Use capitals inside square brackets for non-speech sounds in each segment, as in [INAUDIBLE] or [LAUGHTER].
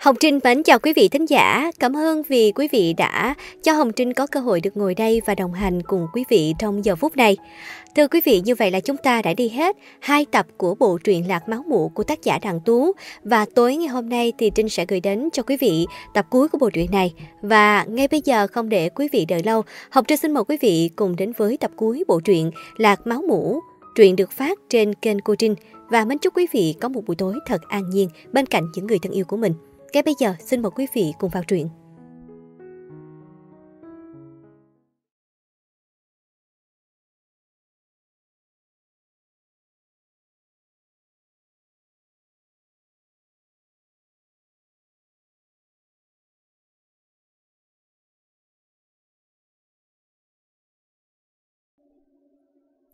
Hồng Trinh mến chào quý vị thính giả. Cảm ơn vì quý vị đã cho Hồng Trinh có cơ hội được ngồi đây và đồng hành cùng quý vị trong giờ phút này. Thưa quý vị, như vậy là chúng ta đã đi hết hai tập của bộ truyện Lạc Máu Mụ của tác giả Đặng Tú. Và tối ngày hôm nay thì Trinh sẽ gửi đến cho quý vị tập cuối của bộ truyện này. Và ngay bây giờ không để quý vị đợi lâu, Hồng Trinh xin mời quý vị cùng đến với tập cuối bộ truyện Lạc Máu mũ, Truyện được phát trên kênh Cô Trinh và mến chúc quý vị có một buổi tối thật an nhiên bên cạnh những người thân yêu của mình. Ngay bây giờ xin mời quý vị cùng vào truyện.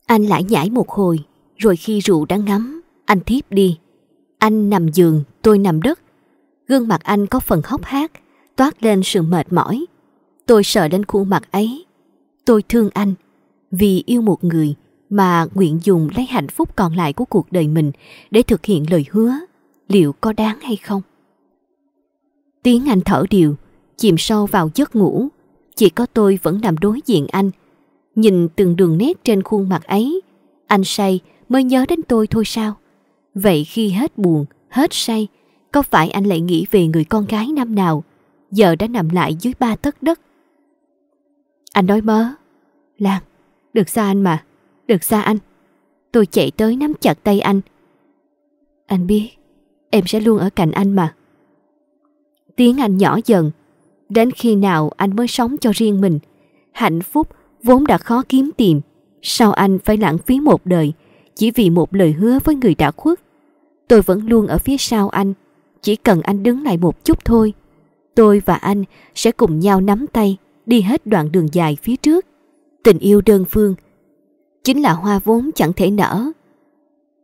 Anh lại nhảy một hồi, rồi khi rượu đã ngắm, anh thiếp đi. Anh nằm giường, tôi nằm đất. Gương mặt anh có phần hốc hác, toát lên sự mệt mỏi. Tôi sợ đến khuôn mặt ấy. Tôi thương anh, vì yêu một người mà nguyện dùng lấy hạnh phúc còn lại của cuộc đời mình để thực hiện lời hứa, liệu có đáng hay không? Tiếng anh thở điều, chìm sâu vào giấc ngủ. Chỉ có tôi vẫn nằm đối diện anh, nhìn từng đường nét trên khuôn mặt ấy. Anh say mới nhớ đến tôi thôi sao? Vậy khi hết buồn, hết say, có phải anh lại nghĩ về người con gái năm nào, giờ đã nằm lại dưới ba tấc đất? Anh nói mớ. Lan, được xa anh mà, được xa anh. Tôi chạy tới nắm chặt tay anh. Anh biết, em sẽ luôn ở cạnh anh mà. Tiếng anh nhỏ dần, đến khi nào anh mới sống cho riêng mình. Hạnh phúc vốn đã khó kiếm tìm. Sao anh phải lãng phí một đời chỉ vì một lời hứa với người đã khuất? Tôi vẫn luôn ở phía sau anh chỉ cần anh đứng lại một chút thôi, tôi và anh sẽ cùng nhau nắm tay đi hết đoạn đường dài phía trước. Tình yêu đơn phương chính là hoa vốn chẳng thể nở.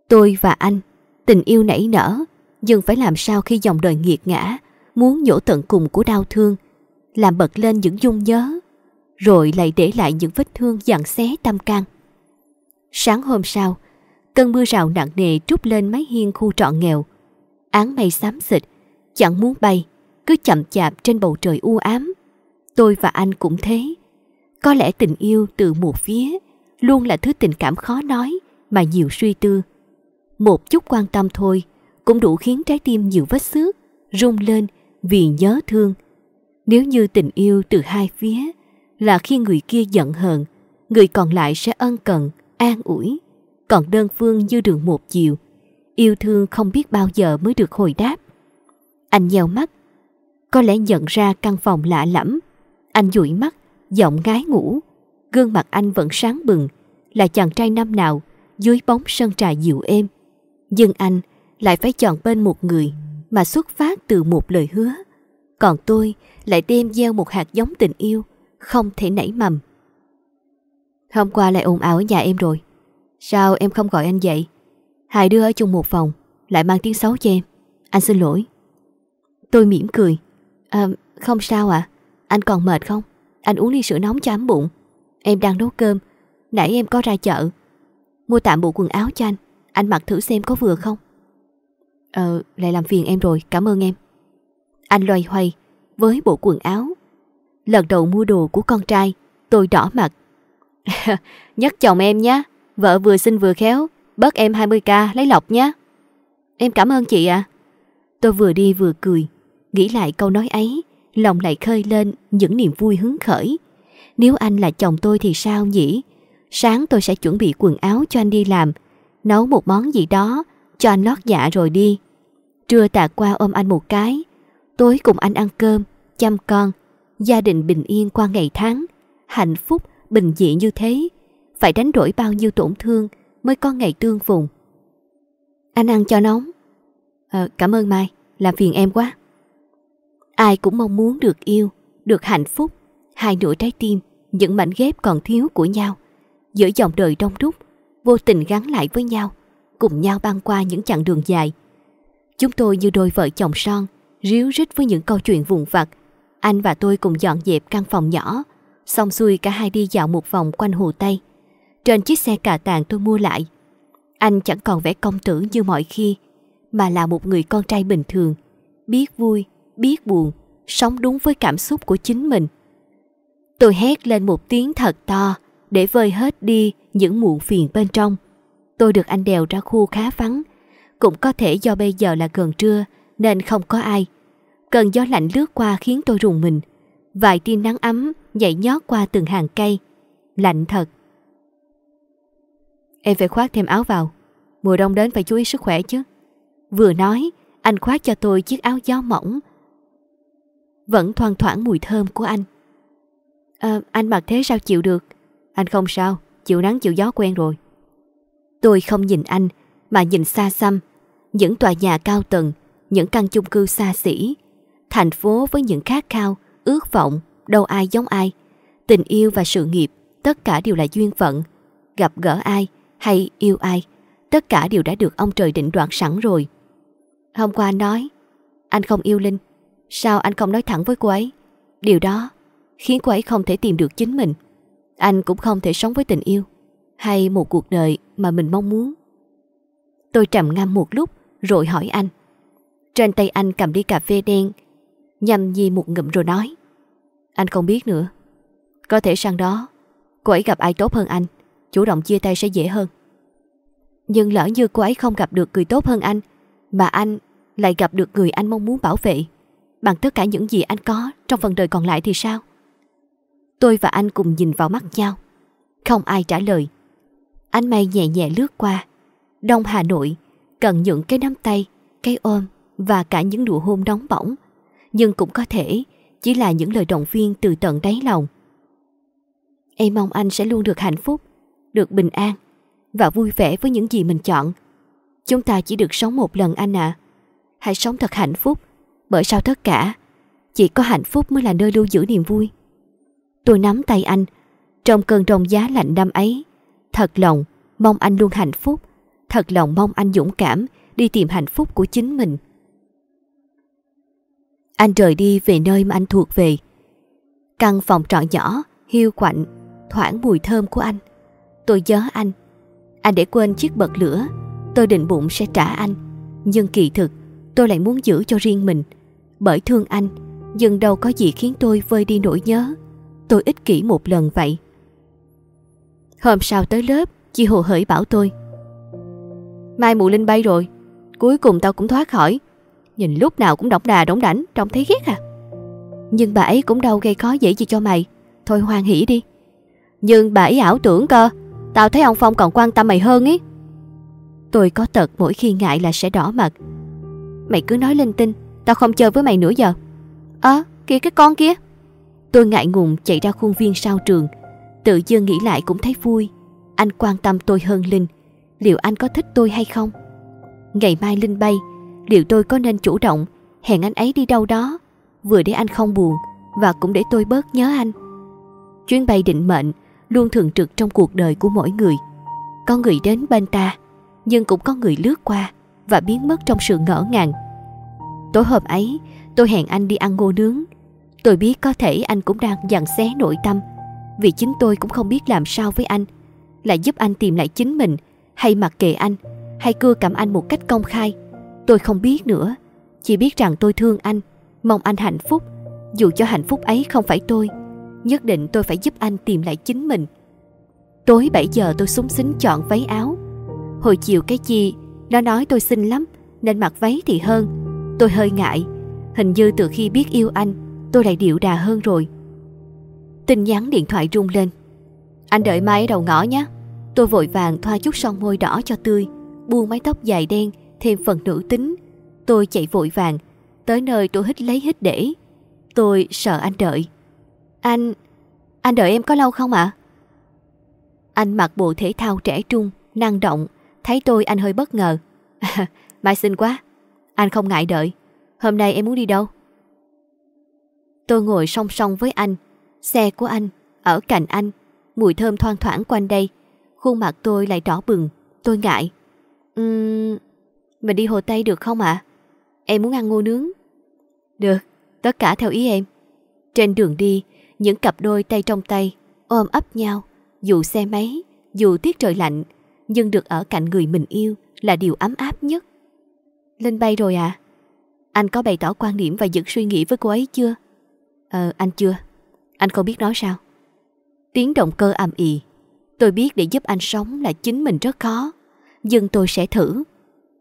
Tôi và anh, tình yêu nảy nở, nhưng phải làm sao khi dòng đời nghiệt ngã, muốn nhổ tận cùng của đau thương, làm bật lên những dung nhớ, rồi lại để lại những vết thương dặn xé tâm can. Sáng hôm sau, cơn mưa rào nặng nề trút lên mái hiên khu trọ nghèo, áng mây xám xịt, chẳng muốn bay, cứ chậm chạp trên bầu trời u ám. Tôi và anh cũng thế. Có lẽ tình yêu từ một phía luôn là thứ tình cảm khó nói mà nhiều suy tư. Một chút quan tâm thôi cũng đủ khiến trái tim nhiều vết xước, rung lên vì nhớ thương. Nếu như tình yêu từ hai phía là khi người kia giận hờn, người còn lại sẽ ân cần, an ủi. Còn đơn phương như đường một chiều, yêu thương không biết bao giờ mới được hồi đáp. Anh nheo mắt, có lẽ nhận ra căn phòng lạ lẫm. Anh dụi mắt, giọng gái ngủ, gương mặt anh vẫn sáng bừng, là chàng trai năm nào dưới bóng sân trà dịu êm. Nhưng anh lại phải chọn bên một người mà xuất phát từ một lời hứa. Còn tôi lại đem gieo một hạt giống tình yêu, không thể nảy mầm. Hôm qua lại ồn ào ở nhà em rồi. Sao em không gọi anh dậy? Hai đứa ở chung một phòng, Lại mang tiếng xấu cho em. Anh xin lỗi. Tôi mỉm cười. À không sao ạ. À? Anh còn mệt không? Anh uống ly sữa nóng cho ấm bụng. Em đang nấu cơm. Nãy em có ra chợ. Mua tạm bộ quần áo cho anh. Anh mặc thử xem có vừa không? Ờ lại làm phiền em rồi. Cảm ơn em. Anh loay hoay Với bộ quần áo. Lần đầu mua đồ của con trai, Tôi đỏ mặt. [LAUGHS] Nhắc chồng em nhé. Vợ vừa xinh vừa khéo. Bớt em 20k lấy lọc nhé. Em cảm ơn chị ạ. À. Tôi vừa đi vừa cười Nghĩ lại câu nói ấy Lòng lại khơi lên những niềm vui hứng khởi. Nếu anh là chồng tôi thì sao nhỉ? Sáng tôi sẽ chuẩn bị quần áo cho anh đi làm Nấu một món gì đó Cho anh lót dạ rồi đi. Trưa tạ qua ôm anh một cái Tối cùng anh ăn cơm Chăm con Gia đình bình yên qua ngày tháng Hạnh phúc, bình dị như thế. Phải đánh đổi bao nhiêu tổn thương mới có ngày tương phùng. Anh ăn cho nóng. À, cảm ơn Mai, làm phiền em quá. Ai cũng mong muốn được yêu, được hạnh phúc, hai nửa trái tim, những mảnh ghép còn thiếu của nhau. Giữa dòng đời đông đúc, vô tình gắn lại với nhau, cùng nhau băng qua những chặng đường dài. Chúng tôi như đôi vợ chồng son, ríu rít với những câu chuyện vùng vặt. Anh và tôi cùng dọn dẹp căn phòng nhỏ, xong xuôi cả hai đi dạo một vòng quanh hồ Tây trên chiếc xe cà tàng tôi mua lại. Anh chẳng còn vẻ công tử như mọi khi, mà là một người con trai bình thường, biết vui, biết buồn, sống đúng với cảm xúc của chính mình. Tôi hét lên một tiếng thật to để vơi hết đi những muộn phiền bên trong. Tôi được anh đèo ra khu khá vắng. Cũng có thể do bây giờ là gần trưa nên không có ai. Cơn gió lạnh lướt qua khiến tôi rùng mình. Vài tia nắng ấm nhảy nhót qua từng hàng cây. Lạnh thật. Em phải khoác thêm áo vào. Mùa đông đến phải chú ý sức khỏe chứ. Vừa nói, anh khoác cho tôi chiếc áo gió mỏng. Vẫn thoang thoảng mùi thơm của anh. À, anh mặc thế sao chịu được? Anh không sao, chịu nắng chịu gió quen rồi. Tôi không nhìn anh, mà nhìn xa xăm. Những tòa nhà cao tầng, những căn chung cư xa xỉ. Thành phố với những khát khao, ước vọng, đâu ai giống ai. Tình yêu và sự nghiệp, tất cả đều là duyên phận. Gặp gỡ ai hay yêu ai, tất cả đều đã được ông trời định đoạt sẵn rồi. Hôm qua anh nói, anh không yêu Linh. Sao anh không nói thẳng với cô ấy? Điều đó khiến cô ấy không thể tìm được chính mình. Anh cũng không thể sống với tình yêu hay một cuộc đời mà mình mong muốn. Tôi trầm ngâm một lúc rồi hỏi anh. Trên tay anh cầm ly cà phê đen, nhằm nhi một ngụm rồi nói. Anh không biết nữa. Có thể sang đó, cô ấy gặp ai tốt hơn anh, chủ động chia tay sẽ dễ hơn. Nhưng lỡ như cô ấy không gặp được người tốt hơn anh, mà anh lại gặp được người anh mong muốn bảo vệ, bằng tất cả những gì anh có trong phần đời còn lại thì sao? Tôi và anh cùng nhìn vào mắt nhau. Không ai trả lời. Ánh mây nhẹ nhẹ lướt qua. Đông Hà Nội cần những cái nắm tay, cái ôm và cả những nụ hôn nóng bỏng. Nhưng cũng có thể chỉ là những lời động viên từ tận đáy lòng. Em mong anh sẽ luôn được hạnh phúc, được bình an và vui vẻ với những gì mình chọn. Chúng ta chỉ được sống một lần anh ạ. À. Hãy sống thật hạnh phúc, bởi sau tất cả, chỉ có hạnh phúc mới là nơi lưu giữ niềm vui. Tôi nắm tay anh, trong cơn rồng giá lạnh năm ấy. Thật lòng, mong anh luôn hạnh phúc. Thật lòng mong anh dũng cảm đi tìm hạnh phúc của chính mình. Anh rời đi về nơi mà anh thuộc về. Căn phòng trọ nhỏ, hiu quạnh, thoảng mùi thơm của anh. Tôi nhớ anh. Anh để quên chiếc bật lửa. Tôi định bụng sẽ trả anh. Nhưng kỳ thực, tôi lại muốn giữ cho riêng mình. Bởi thương anh, nhưng đâu có gì khiến tôi vơi đi nỗi nhớ tôi ích kỷ một lần vậy. Hôm sau tới lớp, chị Hồ hởi bảo tôi. Mai mụ Linh bay rồi, cuối cùng tao cũng thoát khỏi. Nhìn lúc nào cũng độc đà đống đảnh, trông thấy ghét à. Nhưng bà ấy cũng đâu gây khó dễ gì cho mày, thôi hoan hỉ đi. Nhưng bà ấy ảo tưởng cơ, tao thấy ông Phong còn quan tâm mày hơn ý. Tôi có tật mỗi khi ngại là sẽ đỏ mặt. Mày cứ nói linh tinh, tao không chơi với mày nữa giờ. Ơ, à, kìa cái con kia. Tôi ngại ngùng chạy ra khuôn viên sau trường. Tự dưng nghĩ lại cũng thấy vui. Anh quan tâm tôi hơn Linh. Liệu anh có thích tôi hay không? Ngày mai Linh bay, liệu tôi có nên chủ động hẹn anh ấy đi đâu đó, vừa để anh không buồn và cũng để tôi bớt nhớ anh. Chuyến bay định mệnh luôn thường trực trong cuộc đời của mỗi người. Có người đến bên ta, nhưng cũng có người lướt qua và biến mất trong sự ngỡ ngàng. Tối hôm ấy, tôi hẹn anh đi ăn ngô nướng Tôi biết có thể anh cũng đang dằn xé nội tâm Vì chính tôi cũng không biết làm sao với anh Là giúp anh tìm lại chính mình Hay mặc kệ anh Hay cưa cảm anh một cách công khai Tôi không biết nữa Chỉ biết rằng tôi thương anh Mong anh hạnh phúc Dù cho hạnh phúc ấy không phải tôi Nhất định tôi phải giúp anh tìm lại chính mình Tối 7 giờ tôi súng xính chọn váy áo Hồi chiều cái chi Nó nói tôi xinh lắm Nên mặc váy thì hơn Tôi hơi ngại Hình như từ khi biết yêu anh tôi lại điệu đà hơn rồi. Tin nhắn điện thoại rung lên. Anh đợi mai ở đầu ngõ nhé. Tôi vội vàng thoa chút son môi đỏ cho tươi, buông mái tóc dài đen, thêm phần nữ tính. Tôi chạy vội vàng, tới nơi tôi hít lấy hít để. Tôi sợ anh đợi. Anh... anh đợi em có lâu không ạ? Anh mặc bộ thể thao trẻ trung, năng động. Thấy tôi anh hơi bất ngờ. [LAUGHS] Mai xinh quá. Anh không ngại đợi. Hôm nay em muốn đi đâu? Tôi ngồi song song với anh, xe của anh, ở cạnh anh, mùi thơm thoang thoảng quanh đây. Khuôn mặt tôi lại đỏ bừng, tôi ngại. Uhm, mình đi Hồ Tây được không ạ? Em muốn ăn ngô nướng. Được, tất cả theo ý em. Trên đường đi, những cặp đôi tay trong tay, ôm ấp nhau, dù xe máy, dù tiết trời lạnh, nhưng được ở cạnh người mình yêu là điều ấm áp nhất. Lên bay rồi à? Anh có bày tỏ quan điểm và dựng suy nghĩ với cô ấy chưa? Ờ, anh chưa. Anh không biết nói sao. Tiếng động cơ ầm ì. Tôi biết để giúp anh sống là chính mình rất khó. Nhưng tôi sẽ thử.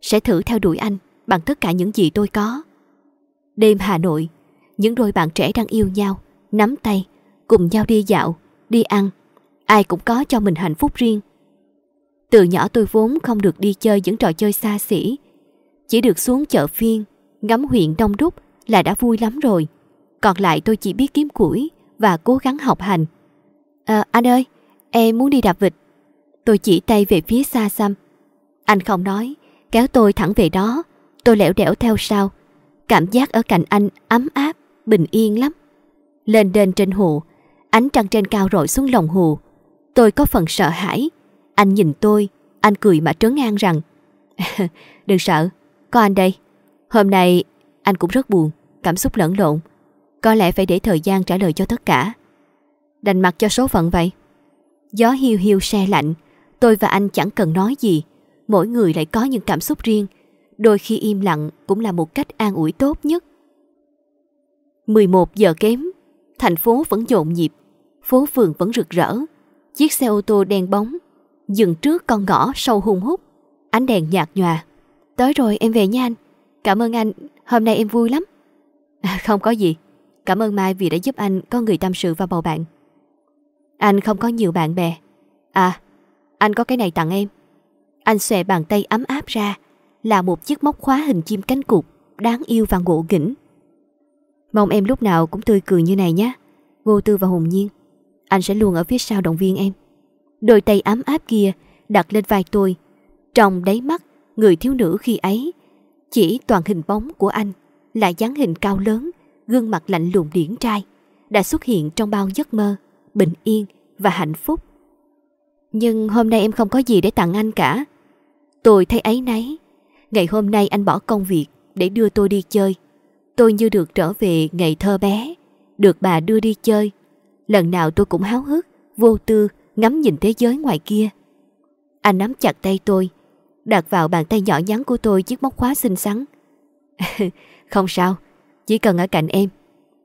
Sẽ thử theo đuổi anh bằng tất cả những gì tôi có. Đêm Hà Nội, những đôi bạn trẻ đang yêu nhau, nắm tay, cùng nhau đi dạo, đi ăn. Ai cũng có cho mình hạnh phúc riêng. Từ nhỏ tôi vốn không được đi chơi những trò chơi xa xỉ. Chỉ được xuống chợ phiên, ngắm huyện đông đúc là đã vui lắm rồi. Còn lại tôi chỉ biết kiếm củi và cố gắng học hành. À, anh ơi, em muốn đi đạp vịt. Tôi chỉ tay về phía xa xăm. Anh không nói, kéo tôi thẳng về đó. Tôi lẻo đẻo theo sau. Cảm giác ở cạnh anh ấm áp, bình yên lắm. Lên đền trên hồ, ánh trăng trên cao rọi xuống lòng hồ. Tôi có phần sợ hãi. Anh nhìn tôi, anh cười mà trấn an rằng [LAUGHS] Đừng sợ, có anh đây. Hôm nay anh cũng rất buồn, cảm xúc lẫn lộn. Có lẽ phải để thời gian trả lời cho tất cả. Đành mặt cho số phận vậy. Gió hiu hiu xe lạnh, tôi và anh chẳng cần nói gì. Mỗi người lại có những cảm xúc riêng. Đôi khi im lặng cũng là một cách an ủi tốt nhất. 11 giờ kém, thành phố vẫn nhộn nhịp, phố phường vẫn rực rỡ. Chiếc xe ô tô đen bóng, dừng trước con ngõ sâu hung hút, ánh đèn nhạt nhòa. Tới rồi em về nha anh. Cảm ơn anh, hôm nay em vui lắm. À, không có gì, cảm ơn Mai vì đã giúp anh có người tâm sự và bầu bạn. Anh không có nhiều bạn bè. À, anh có cái này tặng em. Anh xòe bàn tay ấm áp ra, là một chiếc móc khóa hình chim cánh cụt, đáng yêu và ngộ nghĩnh. Mong em lúc nào cũng tươi cười như này nhé. Vô tư và hồn nhiên. Anh sẽ luôn ở phía sau động viên em. Đôi tay ấm áp kia đặt lên vai tôi. Trong đáy mắt, người thiếu nữ khi ấy, chỉ toàn hình bóng của anh là dáng hình cao lớn, gương mặt lạnh lùng điển trai, đã xuất hiện trong bao giấc mơ, bình yên và hạnh phúc. Nhưng hôm nay em không có gì để tặng anh cả. Tôi thấy ấy nấy. Ngày hôm nay anh bỏ công việc để đưa tôi đi chơi. Tôi như được trở về ngày thơ bé, được bà đưa đi chơi. Lần nào tôi cũng háo hức, vô tư, ngắm nhìn thế giới ngoài kia. Anh nắm chặt tay tôi, đặt vào bàn tay nhỏ nhắn của tôi chiếc móc khóa xinh xắn. [LAUGHS] không sao, chỉ cần ở cạnh em.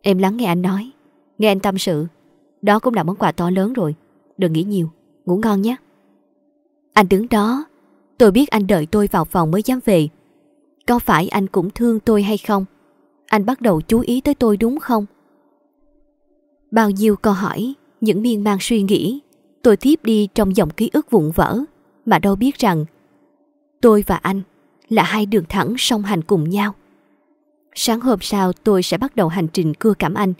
Em lắng nghe anh nói, nghe anh tâm sự. Đó cũng là món quà to lớn rồi. Đừng nghĩ nhiều, ngủ ngon nhé. Anh đứng đó, tôi biết anh đợi tôi vào phòng mới dám về. Có phải anh cũng thương tôi hay không? Anh bắt đầu chú ý tới tôi đúng không? Bao nhiêu câu hỏi, những miên man suy nghĩ, tôi tiếp đi trong dòng ký ức vụn vỡ, mà đâu biết rằng tôi và anh là hai đường thẳng song hành cùng nhau. Sáng hôm sau tôi sẽ bắt đầu hành trình cưa cảm anh.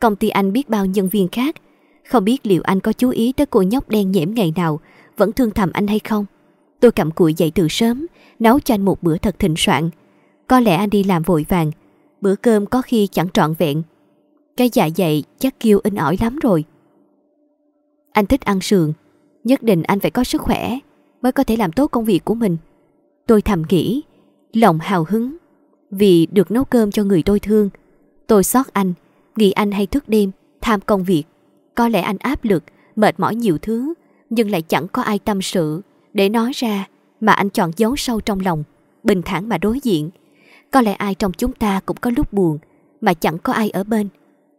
Công ty anh biết bao nhân viên khác, không biết liệu anh có chú ý tới cô nhóc đen nhẽm ngày nào, vẫn thương thầm anh hay không. Tôi cặm cụi dậy từ sớm, nấu cho anh một bữa thật thịnh soạn. Có lẽ anh đi làm vội vàng, bữa cơm có khi chẳng trọn vẹn. Cái dạ dày chắc kêu in ỏi lắm rồi. Anh thích ăn sườn, nhất định anh phải có sức khỏe mới có thể làm tốt công việc của mình. Tôi thầm nghĩ, lòng hào hứng vì được nấu cơm cho người tôi thương. Tôi xót anh, nghĩ anh hay thức đêm, tham công việc. Có lẽ anh áp lực, mệt mỏi nhiều thứ, nhưng lại chẳng có ai tâm sự để nói ra mà anh chọn giấu sâu trong lòng, bình thản mà đối diện. Có lẽ ai trong chúng ta cũng có lúc buồn mà chẳng có ai ở bên.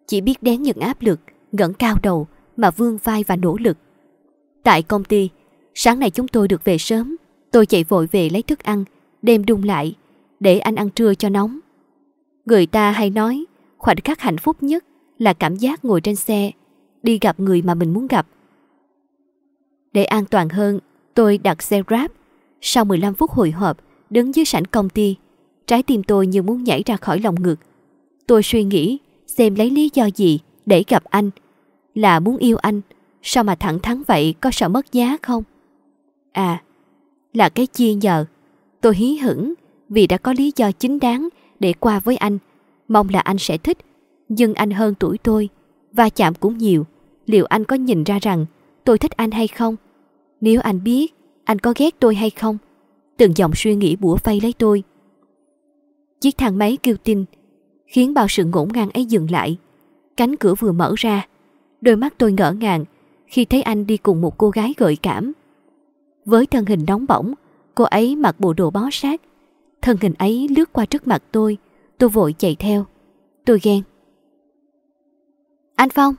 Chỉ biết đén những áp lực, ngẩng cao đầu mà vươn vai và nỗ lực. Tại công ty, sáng nay chúng tôi được về sớm. Tôi chạy vội về lấy thức ăn, đem đun lại, để anh ăn trưa cho nóng. Người ta hay nói, khoảnh khắc hạnh phúc nhất là cảm giác ngồi trên xe, đi gặp người mà mình muốn gặp. Để an toàn hơn, tôi đặt xe Grab. Sau 15 phút hồi hộp, đứng dưới sảnh công ty, trái tim tôi như muốn nhảy ra khỏi lòng ngực. Tôi suy nghĩ xem lấy lý do gì để gặp anh. Là muốn yêu anh, sao mà thẳng thắn vậy có sợ mất giá không? À, là cái chia nhờ. Tôi hí hửng vì đã có lý do chính đáng để qua với anh. Mong là anh sẽ thích, nhưng anh hơn tuổi tôi, va chạm cũng nhiều. Liệu anh có nhìn ra rằng tôi thích anh hay không? Nếu anh biết, anh có ghét tôi hay không? Từng dòng suy nghĩ bủa vây lấy tôi. Chiếc thang máy kêu tin, khiến bao sự ngổn ngang ấy dừng lại. Cánh cửa vừa mở ra, đôi mắt tôi ngỡ ngàng khi thấy anh đi cùng một cô gái gợi cảm. Với thân hình nóng bỏng, cô ấy mặc bộ đồ bó sát. Thân hình ấy lướt qua trước mặt tôi, Tôi vội chạy theo. Tôi ghen. Anh Phong.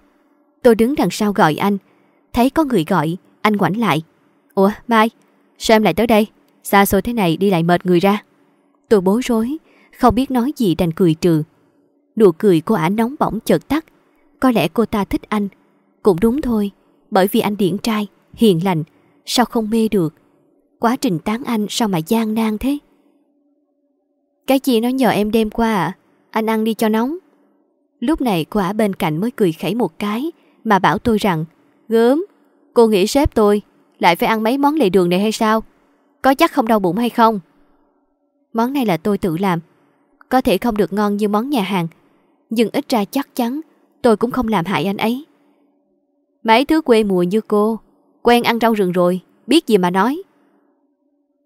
Tôi đứng đằng sau gọi anh. Thấy có người gọi, anh ngoảnh lại. Ủa, Mai, sao em lại tới đây? Xa xôi thế này đi lại mệt người ra. Tôi bối rối, không biết nói gì đành cười trừ. Nụ cười cô ả nóng bỏng chợt tắt. Có lẽ cô ta thích anh. Cũng đúng thôi, bởi vì anh điển trai, hiền lành, sao không mê được. Quá trình tán anh sao mà gian nan thế? Cái gì nó nhờ em đem qua à? Anh ăn đi cho nóng. Lúc này cô ả bên cạnh mới cười khẩy một cái mà bảo tôi rằng Gớm, cô nghĩ sếp tôi lại phải ăn mấy món lề đường này hay sao? Có chắc không đau bụng hay không? Món này là tôi tự làm. Có thể không được ngon như món nhà hàng, nhưng ít ra chắc chắn tôi cũng không làm hại anh ấy. Mấy thứ quê mùa như cô, quen ăn rau rừng rồi, biết gì mà nói.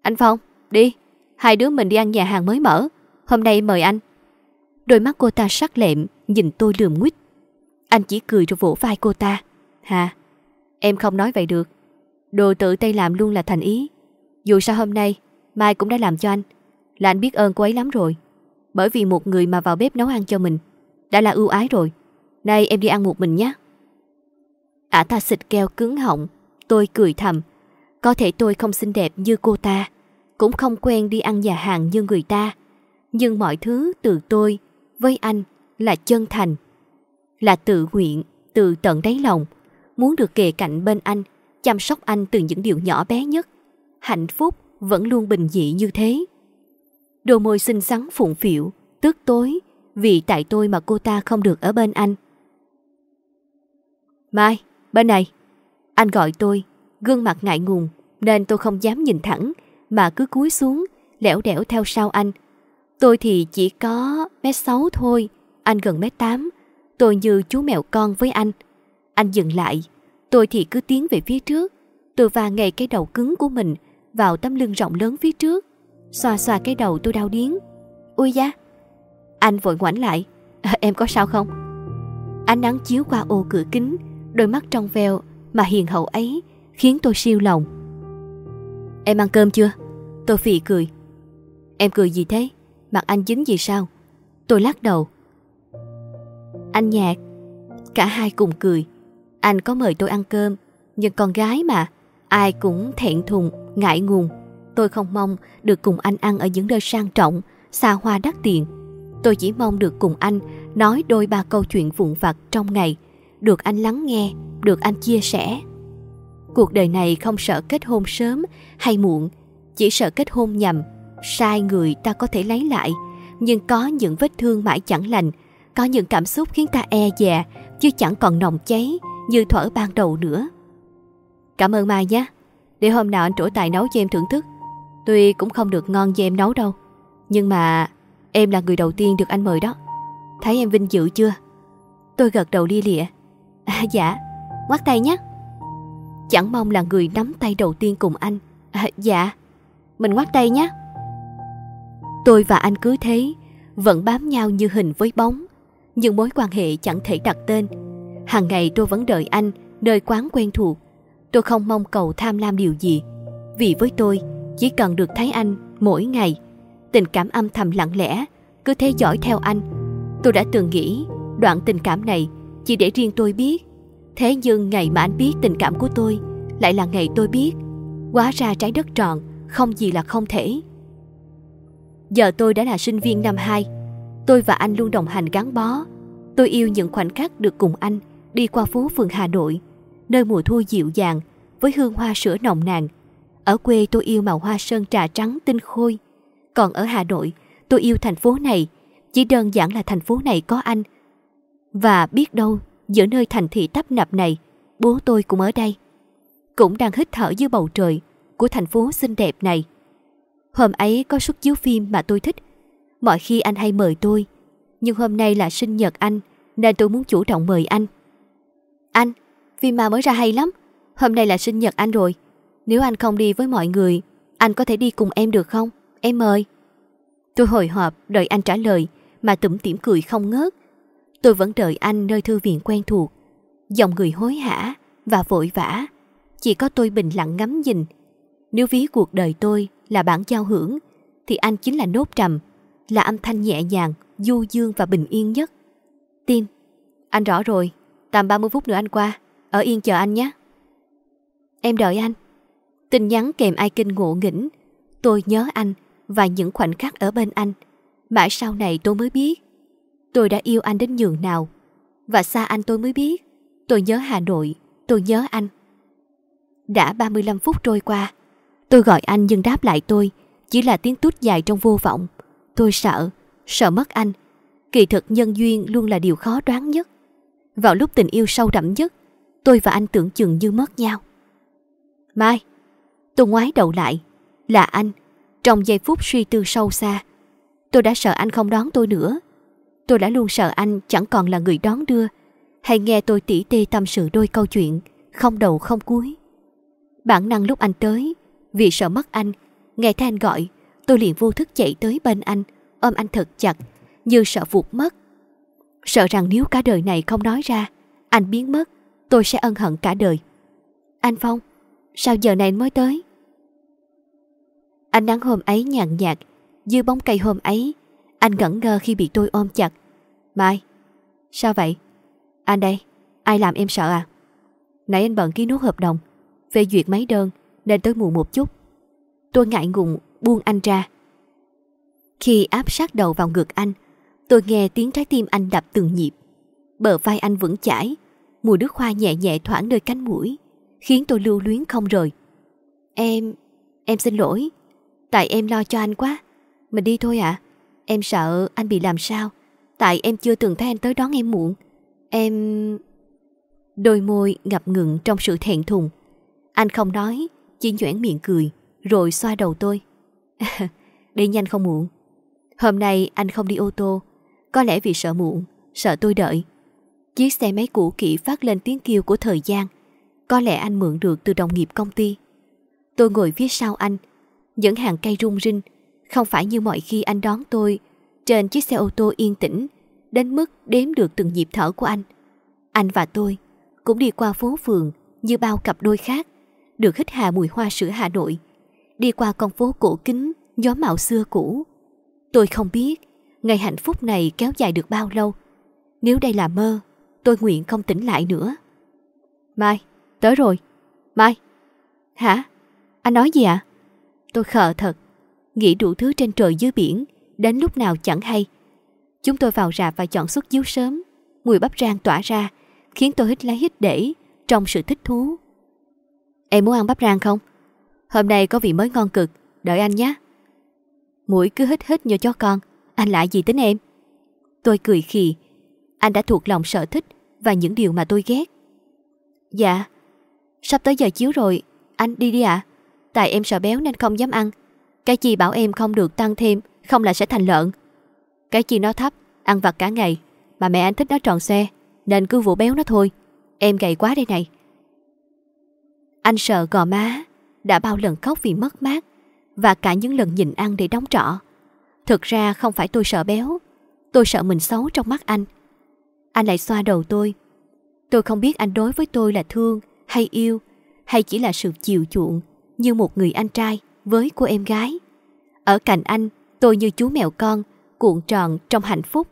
Anh Phong, đi, hai đứa mình đi ăn nhà hàng mới mở. Hôm nay mời anh. Đôi mắt cô ta sắc lẹm, nhìn tôi lườm nguyết. Anh chỉ cười rồi vỗ vai cô ta. Hà, em không nói vậy được. Đồ tự tay làm luôn là thành ý. Dù sao hôm nay, Mai cũng đã làm cho anh. Là anh biết ơn cô ấy lắm rồi. Bởi vì một người mà vào bếp nấu ăn cho mình, đã là ưu ái rồi. Nay em đi ăn một mình nhé. Ả ta xịt keo cứng họng, tôi cười thầm. Có thể tôi không xinh đẹp như cô ta, cũng không quen đi ăn nhà hàng như người ta. Nhưng mọi thứ từ tôi với anh là chân thành, là tự nguyện, từ tận đáy lòng, muốn được kề cạnh bên anh, chăm sóc anh từ những điều nhỏ bé nhất. Hạnh phúc vẫn luôn bình dị như thế. Đôi môi xinh xắn phụng phịu, tức tối vì tại tôi mà cô ta không được ở bên anh. Mai, bên này. Anh gọi tôi, gương mặt ngại ngùng nên tôi không dám nhìn thẳng mà cứ cúi xuống, lẻo đẻo theo sau anh. Tôi thì chỉ có mét sáu thôi, anh gần mét tám. Tôi như chú mèo con với anh. Anh dừng lại, tôi thì cứ tiến về phía trước. Tôi va ngay cái đầu cứng của mình vào tấm lưng rộng lớn phía trước. Xoa xoa cái đầu tôi đau điếng. Ui da! Anh vội ngoảnh lại. À, em có sao không? Ánh nắng chiếu qua ô cửa kính, đôi mắt trong veo mà hiền hậu ấy khiến tôi siêu lòng. Em ăn cơm chưa? Tôi phì cười. Em cười gì thế? Mặt anh dính gì sao? Tôi lắc đầu. Anh nhạc. Cả hai cùng cười. Anh có mời tôi ăn cơm, nhưng con gái mà, ai cũng thẹn thùng, ngại ngùng. Tôi không mong được cùng anh ăn ở những nơi sang trọng, xa hoa đắt tiền. Tôi chỉ mong được cùng anh nói đôi ba câu chuyện vụn vặt trong ngày, được anh lắng nghe, được anh chia sẻ. Cuộc đời này không sợ kết hôn sớm hay muộn, chỉ sợ kết hôn nhầm, sai người ta có thể lấy lại, nhưng có những vết thương mãi chẳng lành, có những cảm xúc khiến ta e dè, chứ chẳng còn nồng cháy như thuở ban đầu nữa. Cảm ơn Mai nhé, để hôm nào anh trổ tài nấu cho em thưởng thức. Tuy cũng không được ngon như em nấu đâu, nhưng mà em là người đầu tiên được anh mời đó. Thấy em vinh dự chưa? Tôi gật đầu lia lịa. À, dạ, ngoắt tay nhé. Chẳng mong là người nắm tay đầu tiên cùng anh. À, dạ, mình ngoắt tay nhé. Tôi và anh cứ thế, vẫn bám nhau như hình với bóng. Nhưng mối quan hệ chẳng thể đặt tên. Hàng ngày tôi vẫn đợi anh nơi quán quen thuộc. Tôi không mong cầu tham lam điều gì. Vì với tôi, chỉ cần được thấy anh mỗi ngày, tình cảm âm thầm lặng lẽ, cứ thế dõi theo anh. Tôi đã từng nghĩ đoạn tình cảm này chỉ để riêng tôi biết. Thế nhưng ngày mà anh biết tình cảm của tôi lại là ngày tôi biết. Quá ra trái đất tròn, không gì là không thể. Giờ tôi đã là sinh viên năm 2. Tôi và anh luôn đồng hành gắn bó. Tôi yêu những khoảnh khắc được cùng anh đi qua phố phường Hà Nội, nơi mùa thu dịu dàng với hương hoa sữa nồng nàn. Ở quê tôi yêu màu hoa sơn trà trắng tinh khôi. Còn ở Hà Nội, tôi yêu thành phố này, chỉ đơn giản là thành phố này có anh. Và biết đâu, giữa nơi thành thị tấp nập này, bố tôi cũng ở đây. Cũng đang hít thở dưới bầu trời của thành phố xinh đẹp này. Hôm ấy có suất chiếu phim mà tôi thích. Mọi khi anh hay mời tôi. Nhưng hôm nay là sinh nhật anh, nên tôi muốn chủ động mời anh. Anh, phim mà mới ra hay lắm. Hôm nay là sinh nhật anh rồi. Nếu anh không đi với mọi người, anh có thể đi cùng em được không? Em ơi, Tôi hồi hộp đợi anh trả lời mà tủm tỉm cười không ngớt. Tôi vẫn đợi anh nơi thư viện quen thuộc. Dòng người hối hả và vội vã. Chỉ có tôi bình lặng ngắm nhìn. Nếu ví cuộc đời tôi là bản giao hưởng, thì anh chính là nốt trầm. là âm thanh nhẹ nhàng, du dương và bình yên nhất. tim, anh rõ rồi, tầm 30 phút nữa anh qua, ở yên chờ anh nhé. Em đợi anh. Tin nhắn kèm ai kinh ngộ nghĩnh. Tôi nhớ anh và những khoảnh khắc ở bên anh. Mãi sau này tôi mới biết tôi đã yêu anh đến nhường nào. Và xa anh tôi mới biết tôi nhớ Hà Nội, tôi nhớ anh. Đã 35 phút trôi qua, tôi gọi anh nhưng đáp lại tôi chỉ là tiếng tút dài trong vô vọng. Tôi sợ, sợ mất anh. Kỳ thực nhân duyên luôn là điều khó đoán nhất. Vào lúc tình yêu sâu đậm nhất, tôi và anh tưởng chừng như mất nhau. Mai, tôi ngoái đầu lại, là anh. Trong giây phút suy tư sâu xa, tôi đã sợ anh không đón tôi nữa. Tôi đã luôn sợ anh chẳng còn là người đón đưa, hay nghe tôi tỉ tê tâm sự đôi câu chuyện, không đầu không cuối. Bản năng lúc anh tới, vì sợ mất anh, nghe thấy anh gọi, tôi liền vô thức chạy tới bên anh, ôm anh thật chặt, như sợ vụt mất. Sợ rằng nếu cả đời này không nói ra, anh biến mất, tôi sẽ ân hận cả đời. Anh Phong, sao giờ này anh mới tới? Ánh nắng hôm ấy nhàn nhạt, dưới bóng cây hôm ấy, anh ngẩn ngơ khi bị tôi ôm chặt. Mai, sao vậy? Anh đây, ai làm em sợ à? Nãy anh bận ký nốt hợp đồng, phê duyệt mấy đơn nên tới muộn một chút. Tôi ngại ngùng buông anh ra. Khi áp sát đầu vào ngực anh, tôi nghe tiếng trái tim anh đập từng nhịp. Bờ vai anh vững chãi, mùi nước hoa nhẹ nhẹ thoảng nơi cánh mũi, khiến tôi lưu luyến không rời. Em, em xin lỗi, tại em lo cho anh quá. Mình đi thôi ạ. À? Em sợ anh bị làm sao, tại em chưa từng thấy anh tới đón em muộn. Em... Đôi môi ngập ngừng trong sự thẹn thùng. Anh không nói, chỉ nhoảng miệng cười, rồi xoa đầu tôi. [LAUGHS] đi nhanh không muộn. Hôm nay anh không đi ô tô, có lẽ vì sợ muộn, sợ tôi đợi. Chiếc xe máy cũ kỹ phát lên tiếng kêu của thời gian. Có lẽ anh mượn được từ đồng nghiệp công ty. Tôi ngồi phía sau anh, những hàng cây rung rinh, không phải như mọi khi anh đón tôi trên chiếc xe ô tô yên tĩnh, đến mức đếm được từng nhịp thở của anh. Anh và tôi cũng đi qua phố phường như bao cặp đôi khác, được hít hà mùi hoa sữa Hà Nội, đi qua con phố cổ kính, gió mạo xưa cũ. Tôi không biết ngày hạnh phúc này kéo dài được bao lâu. Nếu đây là mơ, tôi nguyện không tỉnh lại nữa. Mai, tới rồi. Mai. Hả? Anh nói gì ạ? À? Tôi khờ thật. Nghĩ đủ thứ trên trời dưới biển, đến lúc nào chẳng hay. Chúng tôi vào rạp và chọn suất chiếu sớm. Mùi bắp rang tỏa ra, khiến tôi hít lá hít để trong sự thích thú. Em muốn ăn bắp rang không? Hôm nay có vị mới ngon cực, đợi anh nhé. Mũi cứ hít hít như chó con, anh lại gì tính em? Tôi cười khì, anh đã thuộc lòng sở thích và những điều mà tôi ghét. Dạ, sắp tới giờ chiếu rồi, anh đi đi ạ. À? Tại em sợ béo nên không dám ăn. Cái chi bảo em không được tăng thêm, không là sẽ thành lợn. Cái chi nó thấp, ăn vặt cả ngày, mà mẹ anh thích nó tròn xe, nên cứ vụ béo nó thôi. Em gầy quá đây này. Anh sợ gò má, đã bao lần khóc vì mất mát, và cả những lần nhìn ăn để đóng trọ. Thực ra không phải tôi sợ béo, tôi sợ mình xấu trong mắt anh. Anh lại xoa đầu tôi. Tôi không biết anh đối với tôi là thương hay yêu, hay chỉ là sự chiều chuộng như một người anh trai với cô em gái. Ở cạnh anh, tôi như chú mèo con, cuộn tròn trong hạnh phúc.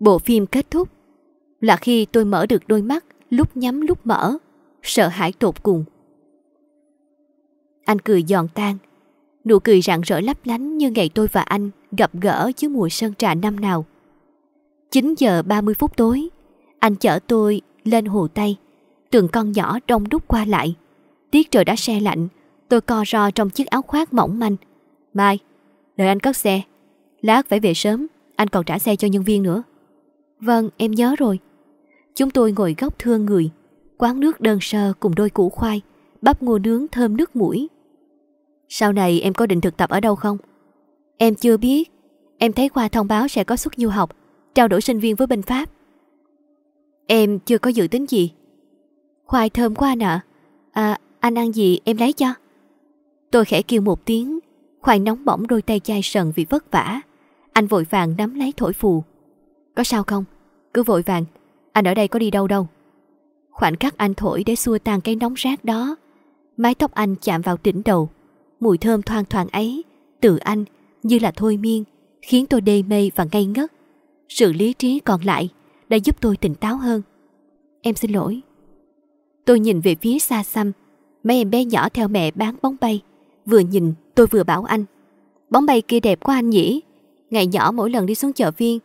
Bộ phim kết thúc là khi tôi mở được đôi mắt lúc nhắm lúc mở, sợ hãi tột cùng. Anh cười giòn tan, nụ cười rạng rỡ lấp lánh như ngày tôi và anh gặp gỡ dưới mùa sơn trà năm nào. 9 giờ 30 phút tối, anh chở tôi lên hồ Tây. Từng con nhỏ đông đúc qua lại. Tiết trời đã xe lạnh, tôi co ro trong chiếc áo khoác mỏng manh. Mai, đợi anh cất xe. Lát phải về sớm, anh còn trả xe cho nhân viên nữa. Vâng, em nhớ rồi. Chúng tôi ngồi góc thương người, quán nước đơn sơ cùng đôi củ khoai, bắp ngô nướng thơm nước mũi. Sau này em có định thực tập ở đâu không? Em chưa biết. Em thấy Khoa thông báo sẽ có suất du học, trao đổi sinh viên với bên Pháp. Em chưa có dự tính gì. Khoai thơm quá anh ạ. À, anh ăn gì em lấy cho. Tôi khẽ kêu một tiếng, khoai nóng bỏng đôi tay chai sần vì vất vả. Anh vội vàng nắm lấy thổi phù. Có sao không? Cứ vội vàng, anh ở đây có đi đâu đâu. Khoảnh khắc anh thổi để xua tan cái nóng rát đó. Mái tóc anh chạm vào đỉnh đầu. Mùi thơm thoang thoảng ấy từ anh như là thôi miên, khiến tôi đê mê và ngây ngất. Sự lý trí còn lại đã giúp tôi tỉnh táo hơn. Em xin lỗi. Tôi nhìn về phía xa xăm, mấy em bé nhỏ theo mẹ bán bóng bay. Vừa nhìn tôi vừa bảo anh. Bóng bay kia đẹp quá anh nhỉ? Ngày nhỏ mỗi lần đi xuống chợ viên,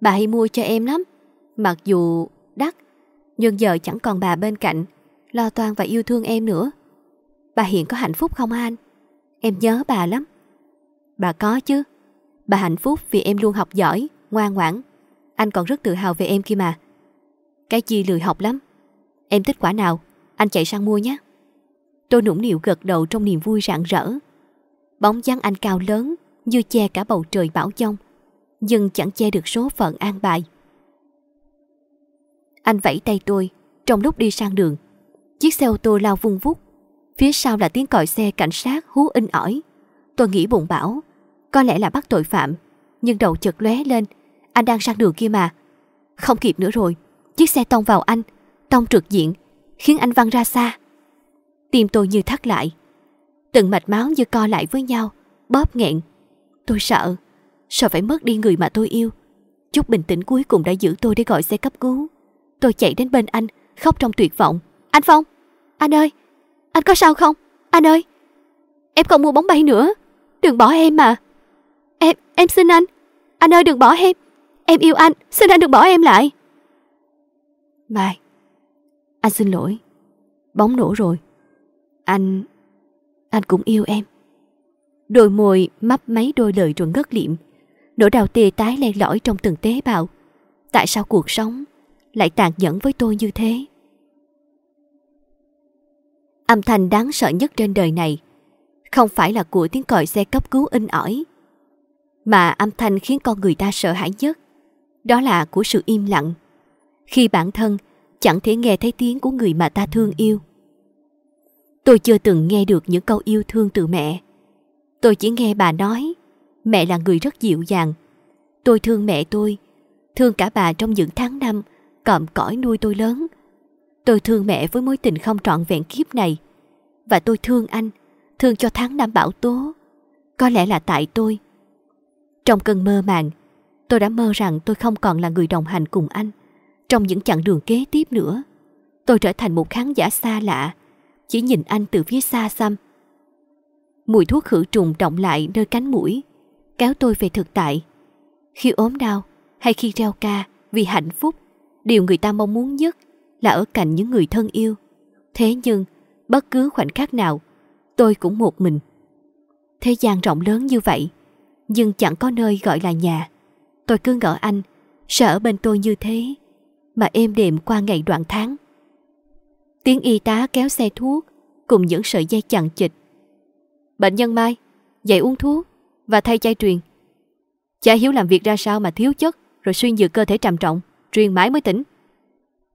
bà hay mua cho em lắm. Mặc dù đắt, nhưng giờ chẳng còn bà bên cạnh, lo toan và yêu thương em nữa. Bà hiện có hạnh phúc không anh? Em nhớ bà lắm. Bà có chứ. Bà hạnh phúc vì em luôn học giỏi, ngoan ngoãn. Anh còn rất tự hào về em kia mà. Cái chi lười học lắm. Em thích quả nào, anh chạy sang mua nhé. Tôi nũng nịu gật đầu trong niềm vui rạng rỡ. Bóng dáng anh cao lớn, như che cả bầu trời bão giông, nhưng chẳng che được số phận an bài. Anh vẫy tay tôi trong lúc đi sang đường. Chiếc xe ô tô lao vung vút. Phía sau là tiếng còi xe cảnh sát hú in ỏi. Tôi nghĩ bụng bảo, có lẽ là bắt tội phạm, nhưng đầu chợt lóe lên, anh đang sang đường kia mà. Không kịp nữa rồi, chiếc xe tông vào anh, tông trực diện, khiến anh văng ra xa. Tim tôi như thắt lại, từng mạch máu như co lại với nhau, bóp nghẹn. Tôi sợ, sợ phải mất đi người mà tôi yêu. Chút bình tĩnh cuối cùng đã giữ tôi để gọi xe cấp cứu. Tôi chạy đến bên anh, khóc trong tuyệt vọng. Anh Phong, anh ơi, anh có sao không? Anh ơi, em không mua bóng bay nữa. Đừng bỏ em mà. Em, em xin anh. Anh ơi đừng bỏ em. Em yêu anh, xin anh đừng bỏ em lại. Mai, anh xin lỗi. Bóng nổ rồi. Anh, anh cũng yêu em. Đôi môi mấp mấy đôi lời rồi ngất liệm. Nỗi đau tê tái len lỏi trong từng tế bào. Tại sao cuộc sống lại tàn nhẫn với tôi như thế? Âm thanh đáng sợ nhất trên đời này không phải là của tiếng còi xe cấp cứu in ỏi, mà âm thanh khiến con người ta sợ hãi nhất, đó là của sự im lặng. Khi bản thân chẳng thể nghe thấy tiếng của người mà ta thương yêu. Tôi chưa từng nghe được những câu yêu thương từ mẹ. Tôi chỉ nghe bà nói, mẹ là người rất dịu dàng. Tôi thương mẹ tôi, thương cả bà trong những tháng năm cọm cõi nuôi tôi lớn. Tôi thương mẹ với mối tình không trọn vẹn kiếp này. Và tôi thương anh, thương cho tháng năm bão tố. Có lẽ là tại tôi. Trong cơn mơ màng, tôi đã mơ rằng tôi không còn là người đồng hành cùng anh. Trong những chặng đường kế tiếp nữa, tôi trở thành một khán giả xa lạ, chỉ nhìn anh từ phía xa xăm. Mùi thuốc khử trùng động lại nơi cánh mũi, kéo tôi về thực tại. Khi ốm đau hay khi reo ca vì hạnh phúc, điều người ta mong muốn nhất là ở cạnh những người thân yêu. Thế nhưng, bất cứ khoảnh khắc nào, tôi cũng một mình. Thế gian rộng lớn như vậy, nhưng chẳng có nơi gọi là nhà. Tôi cứ ngỡ anh sẽ ở bên tôi như thế, mà êm đềm qua ngày đoạn tháng. Tiếng y tá kéo xe thuốc cùng những sợi dây chằng chịch. Bệnh nhân Mai, dậy uống thuốc và thay chai truyền. Cha Hiếu làm việc ra sao mà thiếu chất rồi xuyên dự cơ thể trầm trọng, truyền mãi mới tỉnh.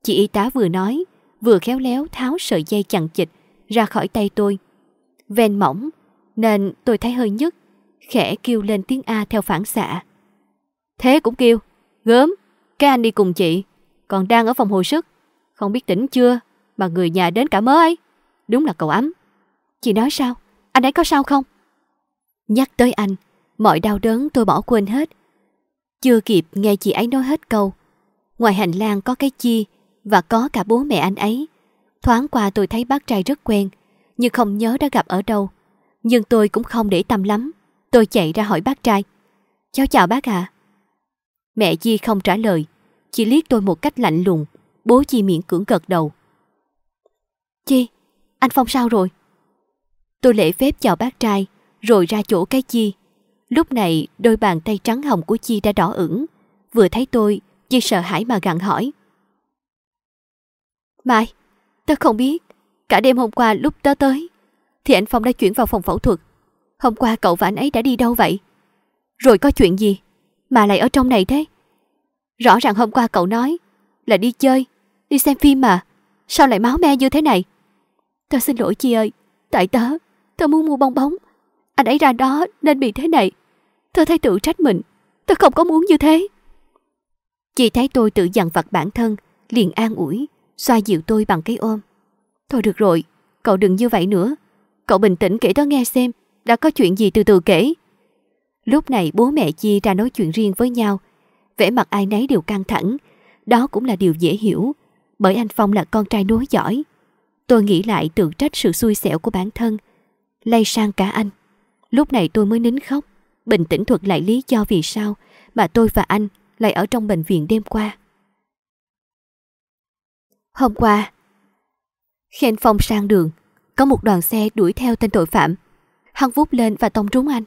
Chị y tá vừa nói, vừa khéo léo tháo sợi dây chằng chịch ra khỏi tay tôi. Ven mỏng, nên tôi thấy hơi nhức, khẽ kêu lên tiếng A theo phản xạ. Thế cũng kêu, gớm, cái anh đi cùng chị, còn đang ở phòng hồi sức, không biết tỉnh chưa mà người nhà đến cả mớ ấy. Đúng là cậu ấm. Chị nói sao? Anh ấy có sao không? Nhắc tới anh, mọi đau đớn tôi bỏ quên hết. Chưa kịp nghe chị ấy nói hết câu. Ngoài hành lang có cái chi và có cả bố mẹ anh ấy. Thoáng qua tôi thấy bác trai rất quen, nhưng không nhớ đã gặp ở đâu. Nhưng tôi cũng không để tâm lắm. Tôi chạy ra hỏi bác trai. Cháu chào bác à. Mẹ Chi không trả lời, chỉ liếc tôi một cách lạnh lùng. Bố Chi miệng cưỡng gật đầu. Chi, anh Phong sao rồi? Tôi lễ phép chào bác trai, rồi ra chỗ cái Chi. Lúc này đôi bàn tay trắng hồng của Chi đã đỏ ửng. Vừa thấy tôi, Chi sợ hãi mà gặng hỏi. Mai, tớ không biết. Cả đêm hôm qua lúc tớ tới, thì anh Phong đã chuyển vào phòng phẫu thuật. Hôm qua cậu và anh ấy đã đi đâu vậy? Rồi có chuyện gì? Mà lại ở trong này thế? Rõ ràng hôm qua cậu nói là đi chơi, đi xem phim mà. Sao lại máu me như thế này? Tớ xin lỗi chị ơi, tại tớ, tớ muốn mua bong bóng. Anh ấy ra đó nên bị thế này. Tớ thấy tự trách mình, tớ không có muốn như thế. Chị thấy tôi tự dằn vặt bản thân, liền an ủi, xoa dịu tôi bằng cái ôm. Thôi được rồi, cậu đừng như vậy nữa. Cậu bình tĩnh kể tớ nghe xem, đã có chuyện gì từ từ kể. Lúc này bố mẹ Chi ra nói chuyện riêng với nhau. Vẻ mặt ai nấy đều căng thẳng. Đó cũng là điều dễ hiểu. Bởi anh Phong là con trai nối giỏi. Tôi nghĩ lại tự trách sự xui xẻo của bản thân. Lây sang cả anh. Lúc này tôi mới nín khóc. Bình tĩnh thuật lại lý do vì sao mà tôi và anh lại ở trong bệnh viện đêm qua. Hôm qua, khi anh Phong sang đường, có một đoàn xe đuổi theo tên tội phạm. Hắn vút lên và tông trúng anh.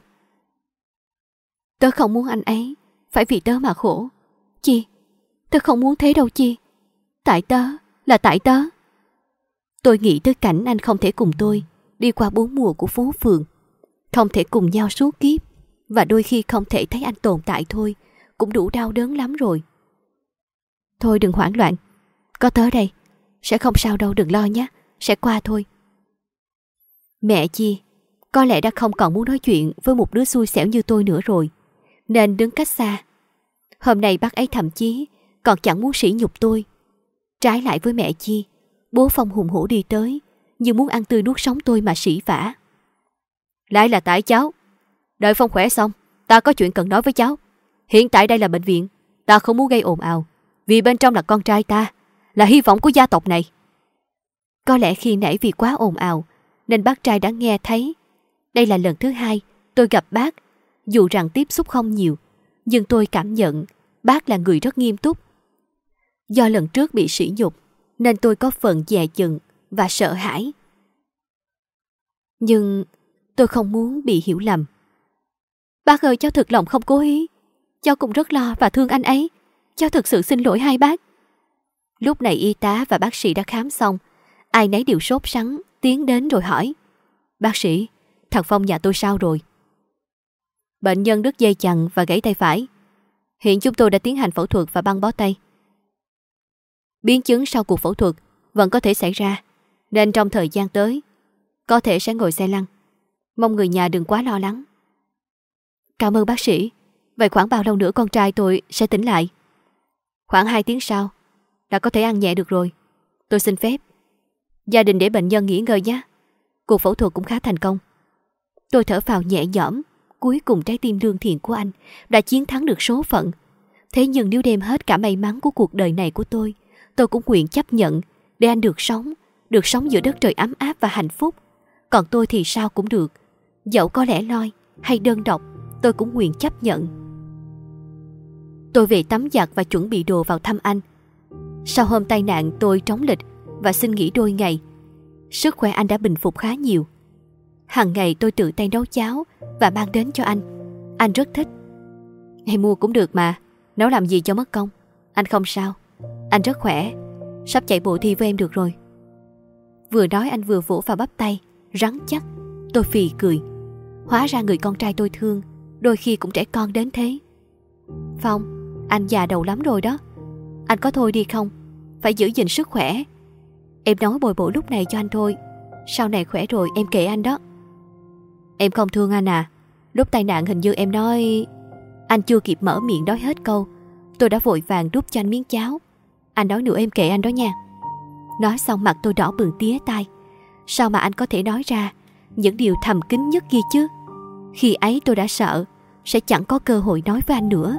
Tớ không muốn anh ấy phải vì tớ mà khổ. Chi? Tớ không muốn thế đâu Chi. Tại tớ, là tại tớ. Tôi nghĩ tới cảnh anh không thể cùng tôi đi qua bốn mùa của phố phường. Không thể cùng nhau suốt kiếp. Và đôi khi không thể thấy anh tồn tại thôi, cũng đủ đau đớn lắm rồi. Thôi đừng hoảng loạn. Có tớ đây. Sẽ không sao đâu đừng lo nhé. Sẽ qua thôi. Mẹ Chi, có lẽ đã không còn muốn nói chuyện với một đứa xui xẻo như tôi nữa rồi nên đứng cách xa. Hôm nay bác ấy thậm chí còn chẳng muốn sỉ nhục tôi. Trái lại với mẹ Chi, bố Phong hùng hổ đi tới, như muốn ăn tươi nuốt sống tôi mà sỉ vả. Lại là tại cháu. Đợi Phong khỏe xong, ta có chuyện cần nói với cháu. Hiện tại đây là bệnh viện, ta không muốn gây ồn ào, vì bên trong là con trai ta, là hy vọng của gia tộc này. Có lẽ khi nãy vì quá ồn ào, nên bác trai đã nghe thấy. Đây là lần thứ hai tôi gặp bác dù rằng tiếp xúc không nhiều, nhưng tôi cảm nhận bác là người rất nghiêm túc. Do lần trước bị sỉ nhục, nên tôi có phần dè chừng và sợ hãi. Nhưng tôi không muốn bị hiểu lầm. Bác ơi, cháu thực lòng không cố ý. Cháu cũng rất lo và thương anh ấy. Cháu thực sự xin lỗi hai bác. Lúc này y tá và bác sĩ đã khám xong. Ai nấy đều sốt sắng, tiến đến rồi hỏi. Bác sĩ, thằng Phong nhà tôi sao rồi? Bệnh nhân đứt dây chằng và gãy tay phải. Hiện chúng tôi đã tiến hành phẫu thuật và băng bó tay. Biến chứng sau cuộc phẫu thuật vẫn có thể xảy ra, nên trong thời gian tới, có thể sẽ ngồi xe lăn. Mong người nhà đừng quá lo lắng. Cảm ơn bác sĩ. Vậy khoảng bao lâu nữa con trai tôi sẽ tỉnh lại? Khoảng 2 tiếng sau là có thể ăn nhẹ được rồi. Tôi xin phép. Gia đình để bệnh nhân nghỉ ngơi nhé. Cuộc phẫu thuật cũng khá thành công. Tôi thở phào nhẹ nhõm cuối cùng trái tim lương thiện của anh đã chiến thắng được số phận. Thế nhưng nếu đem hết cả may mắn của cuộc đời này của tôi, tôi cũng nguyện chấp nhận để anh được sống, được sống giữa đất trời ấm áp và hạnh phúc. Còn tôi thì sao cũng được. Dẫu có lẽ loi hay đơn độc, tôi cũng nguyện chấp nhận. Tôi về tắm giặt và chuẩn bị đồ vào thăm anh. Sau hôm tai nạn tôi trống lịch và xin nghỉ đôi ngày. Sức khỏe anh đã bình phục khá nhiều. Hằng ngày tôi tự tay nấu cháo và mang đến cho anh. Anh rất thích. hay mua cũng được mà, nấu làm gì cho mất công. Anh không sao, anh rất khỏe, sắp chạy bộ thi với em được rồi. Vừa nói anh vừa vỗ vào bắp tay, rắn chắc. Tôi phì cười. Hóa ra người con trai tôi thương, đôi khi cũng trẻ con đến thế. Phong, anh già đầu lắm rồi đó. Anh có thôi đi không? Phải giữ gìn sức khỏe. Em nói bồi bổ lúc này cho anh thôi. Sau này khỏe rồi em kể anh đó. Em không thương anh à? Lúc tai nạn hình như em nói, Anh chưa kịp mở miệng nói hết câu. Tôi đã vội vàng đút cho anh miếng cháo. Anh nói nữa em kể anh đó nha. Nói xong mặt tôi đỏ bừng tía tai. Sao mà anh có thể nói ra Những điều thầm kín nhất kia chứ? Khi ấy tôi đã sợ Sẽ chẳng có cơ hội nói với anh nữa.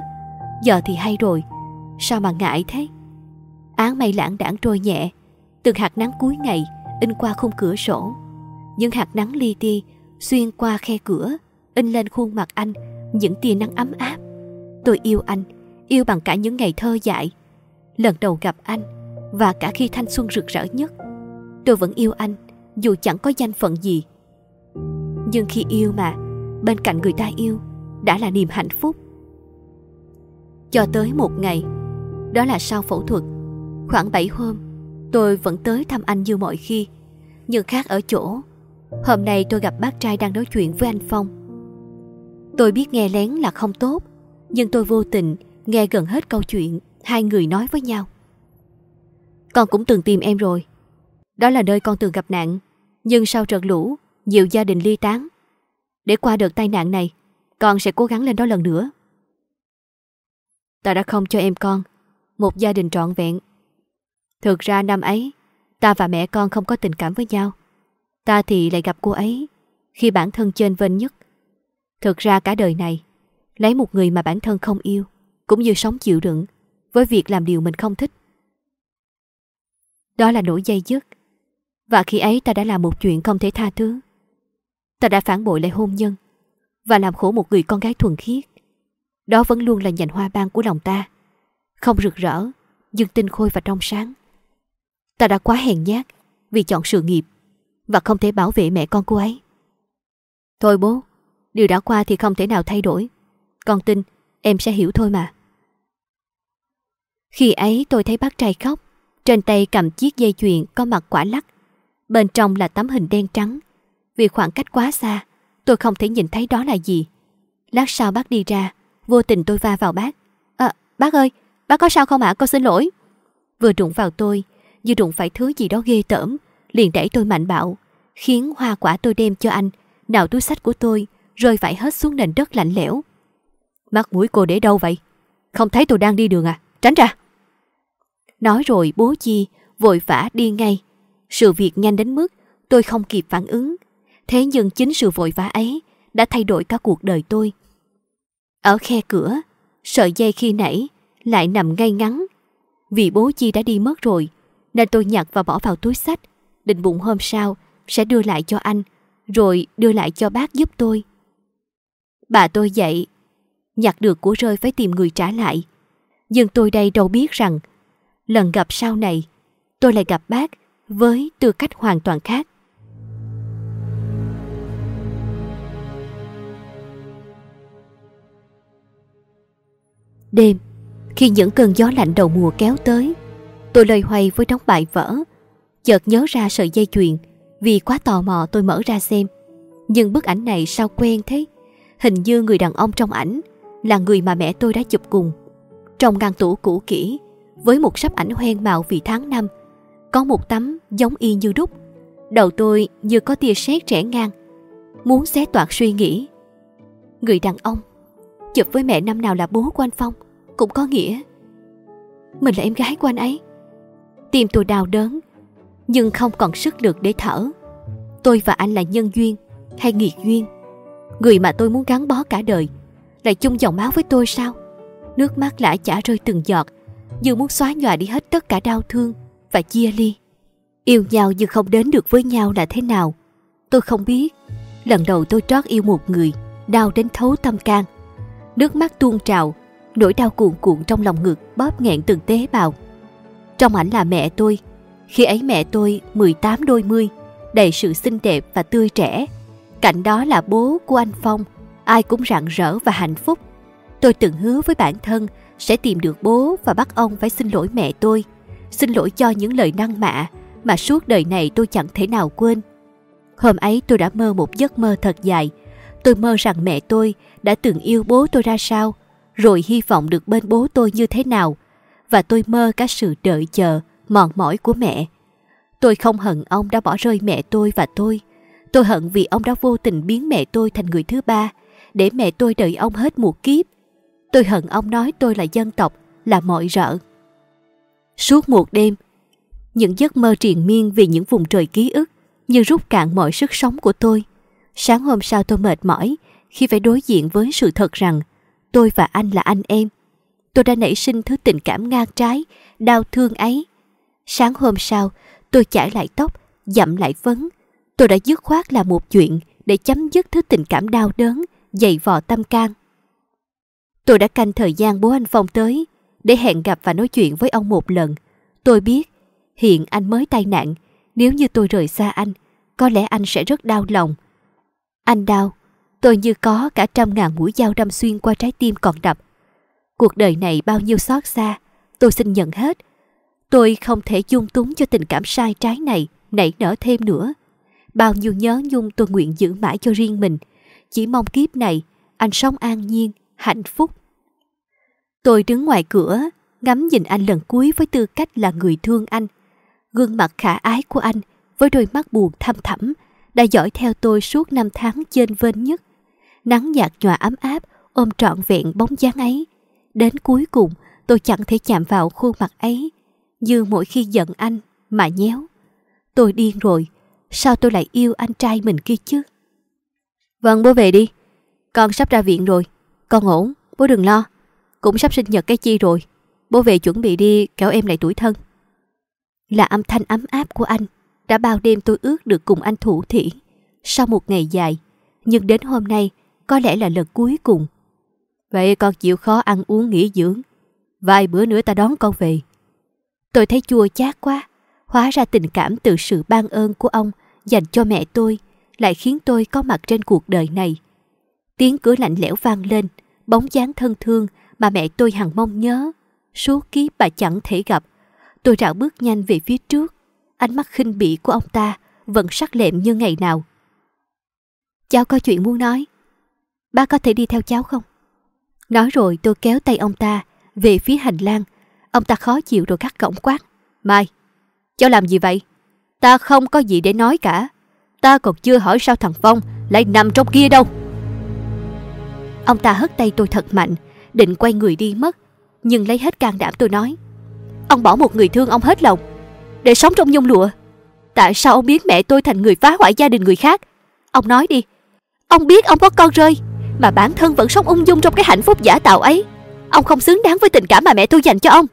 Giờ thì hay rồi. Sao mà ngại thế? Áng mây lãng đãng trôi nhẹ. Từng hạt nắng cuối ngày In qua khung cửa sổ. Những hạt nắng li ti xuyên qua khe cửa, in lên khuôn mặt anh, những tia nắng ấm áp. Tôi yêu anh, yêu bằng cả những ngày thơ dại. Lần đầu gặp anh, và cả khi thanh xuân rực rỡ nhất, tôi vẫn yêu anh, dù chẳng có danh phận gì. Nhưng khi yêu mà, bên cạnh người ta yêu, đã là niềm hạnh phúc. Cho tới một ngày, đó là sau phẫu thuật, khoảng 7 hôm, tôi vẫn tới thăm anh như mọi khi, nhưng khác ở chỗ Hôm nay tôi gặp bác trai đang nói chuyện với anh Phong. Tôi biết nghe lén là không tốt, nhưng tôi vô tình nghe gần hết câu chuyện hai người nói với nhau. Con cũng từng tìm em rồi. Đó là nơi con từng gặp nạn, nhưng sau trận lũ, nhiều gia đình ly tán. Để qua đợt tai nạn này, con sẽ cố gắng lên đó lần nữa. Ta đã không cho em con một gia đình trọn vẹn. Thực ra năm ấy, ta và mẹ con không có tình cảm với nhau. Ta thì lại gặp cô ấy khi bản thân trên vênh nhất. Thực ra cả đời này, Lấy một người mà bản thân không yêu, cũng như sống chịu đựng với việc làm điều mình không thích. Đó là nỗi dây dứt. Và khi ấy ta đã làm một chuyện không thể tha thứ. Ta đã phản bội lại hôn nhân và làm khổ một người con gái thuần khiết. Đó vẫn luôn là nhành hoa ban của lòng ta. Không rực rỡ, nhưng tinh khôi và trong sáng. Ta đã quá hèn nhát vì chọn sự nghiệp và không thể bảo vệ mẹ con cô ấy. Thôi bố, điều đã qua thì không thể nào thay đổi. Con tin em sẽ hiểu thôi mà. Khi ấy tôi thấy bác trai khóc, trên tay cầm chiếc dây chuyền có mặt quả lắc. Bên trong là tấm hình đen trắng. Vì khoảng cách quá xa, tôi không thể nhìn thấy đó là gì. Lát sau bác đi ra, vô tình tôi va vào bác. À, bác ơi, bác có sao không ạ? Con xin lỗi. Vừa đụng vào tôi, như đụng phải thứ gì đó ghê tởm, liền đẩy tôi mạnh bạo, khiến hoa quả tôi đem cho anh, nào túi sách của tôi, rơi vãi hết xuống nền đất lạnh lẽo. Mắt mũi cô để đâu vậy? Không thấy tôi đang đi đường à? Tránh ra! Nói rồi bố Chi vội vã đi ngay. Sự việc nhanh đến mức tôi không kịp phản ứng. Thế nhưng chính sự vội vã ấy đã thay đổi cả cuộc đời tôi. Ở khe cửa, sợi dây khi nãy lại nằm ngay ngắn. Vì bố Chi đã đi mất rồi, nên tôi nhặt và bỏ vào túi sách, định bụng hôm sau sẽ đưa lại cho anh, rồi đưa lại cho bác giúp tôi. Bà tôi dậy, nhặt được của rơi phải tìm người trả lại. Nhưng tôi đây đâu biết rằng lần gặp sau này, tôi lại gặp bác với tư cách hoàn toàn khác. Đêm, khi những cơn gió lạnh đầu mùa kéo tới, tôi lời hoay với đóng bài vỡ, Chợt nhớ ra sợi dây chuyền, vì quá tò mò tôi mở ra xem. Nhưng bức ảnh này sao quen thế? Hình như người đàn ông trong ảnh là người mà mẹ tôi đã chụp cùng. Trong ngăn tủ cũ kỹ, với một sắp ảnh hoen mạo vì tháng năm. Có một tấm giống y như đúc. Đầu tôi như có tia sét trẻ ngang. Muốn xé toạc suy nghĩ. Người đàn ông chụp với mẹ năm nào là bố của anh Phong cũng có nghĩa mình là em gái của anh ấy. Tim tôi đau đớn nhưng không còn sức lực để thở. Tôi và anh là nhân duyên hay nghiệt duyên. Người mà tôi muốn gắn bó cả đời lại chung dòng máu với tôi sao? Nước mắt lã chả rơi từng giọt như muốn xóa nhòa đi hết tất cả đau thương và chia ly. Yêu nhau nhưng không đến được với nhau là thế nào? Tôi không biết. Lần đầu tôi trót yêu một người, đau đến thấu tâm can. Nước mắt tuôn trào, nỗi đau cuồn cuộn trong lòng ngực bóp nghẹn từng tế bào. Trong ảnh là mẹ tôi. Khi ấy mẹ tôi 18 đôi mươi, đầy sự xinh đẹp và tươi trẻ. Cạnh đó là bố của anh Phong, ai cũng rạng rỡ và hạnh phúc. Tôi từng hứa với bản thân sẽ tìm được bố và bắt ông phải xin lỗi mẹ tôi. Xin lỗi cho những lời năng mạ mà suốt đời này tôi chẳng thể nào quên. Hôm ấy tôi đã mơ một giấc mơ thật dài. Tôi mơ rằng mẹ tôi đã từng yêu bố tôi ra sao, rồi hy vọng được bên bố tôi như thế nào. Và tôi mơ cả sự đợi chờ, mòn mỏi của mẹ. Tôi không hận ông đã bỏ rơi mẹ tôi và tôi. Tôi hận vì ông đã vô tình biến mẹ tôi thành người thứ ba, để mẹ tôi đợi ông hết một kiếp Tôi hận ông nói tôi là dân tộc, là mọi rợ. Suốt một đêm, những giấc mơ triền miên vì những vùng trời ký ức như rút cạn mọi sức sống của tôi. Sáng hôm sau tôi mệt mỏi khi phải đối diện với sự thật rằng tôi và anh là anh em. Tôi đã nảy sinh thứ tình cảm ngang trái, đau thương ấy. Sáng hôm sau, tôi chải lại tóc, dặm lại vấn. Tôi đã dứt khoát là một chuyện để chấm dứt thứ tình cảm đau đớn, dày vò tâm can. Tôi đã canh thời gian bố anh Phong tới để hẹn gặp và nói chuyện với ông một lần. Tôi biết hiện anh mới tai nạn. Nếu như tôi rời xa anh, có lẽ anh sẽ rất đau lòng. Anh đau, tôi như có cả trăm ngàn mũi dao đâm xuyên qua trái tim còn đập. Cuộc đời này bao nhiêu xót xa, tôi xin nhận hết. Tôi không thể dung túng cho tình cảm sai trái này nảy nở thêm nữa. Bao nhiêu nhớ nhung tôi nguyện giữ mãi cho riêng mình. Chỉ mong kiếp này anh sống an nhiên, hạnh phúc. Tôi đứng ngoài cửa, ngắm nhìn anh lần cuối với tư cách là người thương anh. Gương mặt khả ái của anh với đôi mắt buồn thăm thẳm đã dõi theo tôi suốt năm tháng trên vên nhất. Nắng nhạt nhòa ấm áp ôm trọn vẹn bóng dáng ấy. Đến cuối cùng tôi chẳng thể chạm vào khuôn mặt ấy như mỗi khi giận anh mà nhéo. Tôi điên rồi, sao tôi lại yêu anh trai mình kia chứ? Vâng bố về đi, con sắp ra viện rồi con ổn, bố đừng lo. Cũng sắp sinh nhật cái chi rồi. Bố về chuẩn bị đi, kéo em lại tuổi thân. Là âm thanh ấm áp của anh, đã bao đêm tôi ước được cùng anh thủ thỉ. Sau một ngày dài, nhưng đến hôm nay, có lẽ là lần cuối cùng. Vậy con chịu khó ăn uống nghỉ dưỡng. Vài bữa nữa ta đón con về. Tôi thấy chua chát quá. Hóa ra tình cảm từ sự ban ơn của ông dành cho mẹ tôi lại khiến tôi có mặt trên cuộc đời này. Tiếng cửa lạnh lẽo vang lên, bóng dáng thân thương mà mẹ tôi hằng mong nhớ. Suốt kiếp bà chẳng thể gặp. Tôi rảo bước nhanh về phía trước. Ánh mắt khinh bỉ của ông ta vẫn sắc lẹm như ngày nào. Cháu có chuyện muốn nói. Ba có thể đi theo cháu không? Nói rồi tôi kéo tay ông ta về phía hành lang. Ông ta khó chịu rồi cắt cổng quát. Mai, cháu làm gì vậy? Ta không có gì để nói cả. Ta còn chưa hỏi sao thằng Phong lại nằm trong kia đâu. Ông ta hất tay tôi thật mạnh, định quay người đi mất. Nhưng lấy hết can đảm tôi nói. Ông bỏ một người thương ông hết lòng, để sống trong nhung lụa. Tại sao ông biến mẹ tôi thành người phá hoại gia đình người khác? Ông nói đi. Ông biết ông có con rơi, mà bản thân vẫn sống ung dung trong cái hạnh phúc giả tạo ấy. Ông không xứng đáng với tình cảm mà mẹ tôi dành cho ông.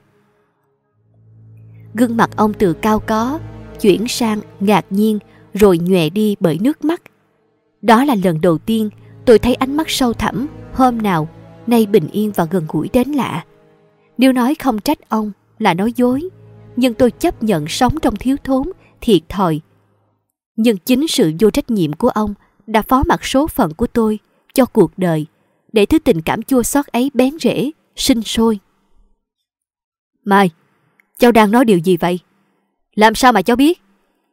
Gương mặt ông từ cao có, chuyển sang ngạc nhiên rồi nhòe đi bởi nước mắt. Đó là lần đầu tiên tôi thấy ánh mắt sâu thẳm hôm nào nay bình yên và gần gũi đến lạ. Nếu nói không trách ông là nói dối, nhưng tôi chấp nhận sống trong thiếu thốn, thiệt thòi. Nhưng chính sự vô trách nhiệm của ông đã phó mặc số phận của tôi cho cuộc đời, để thứ tình cảm chua xót ấy bén rễ, sinh sôi. Mai, cháu đang nói điều gì vậy? Làm sao mà cháu biết?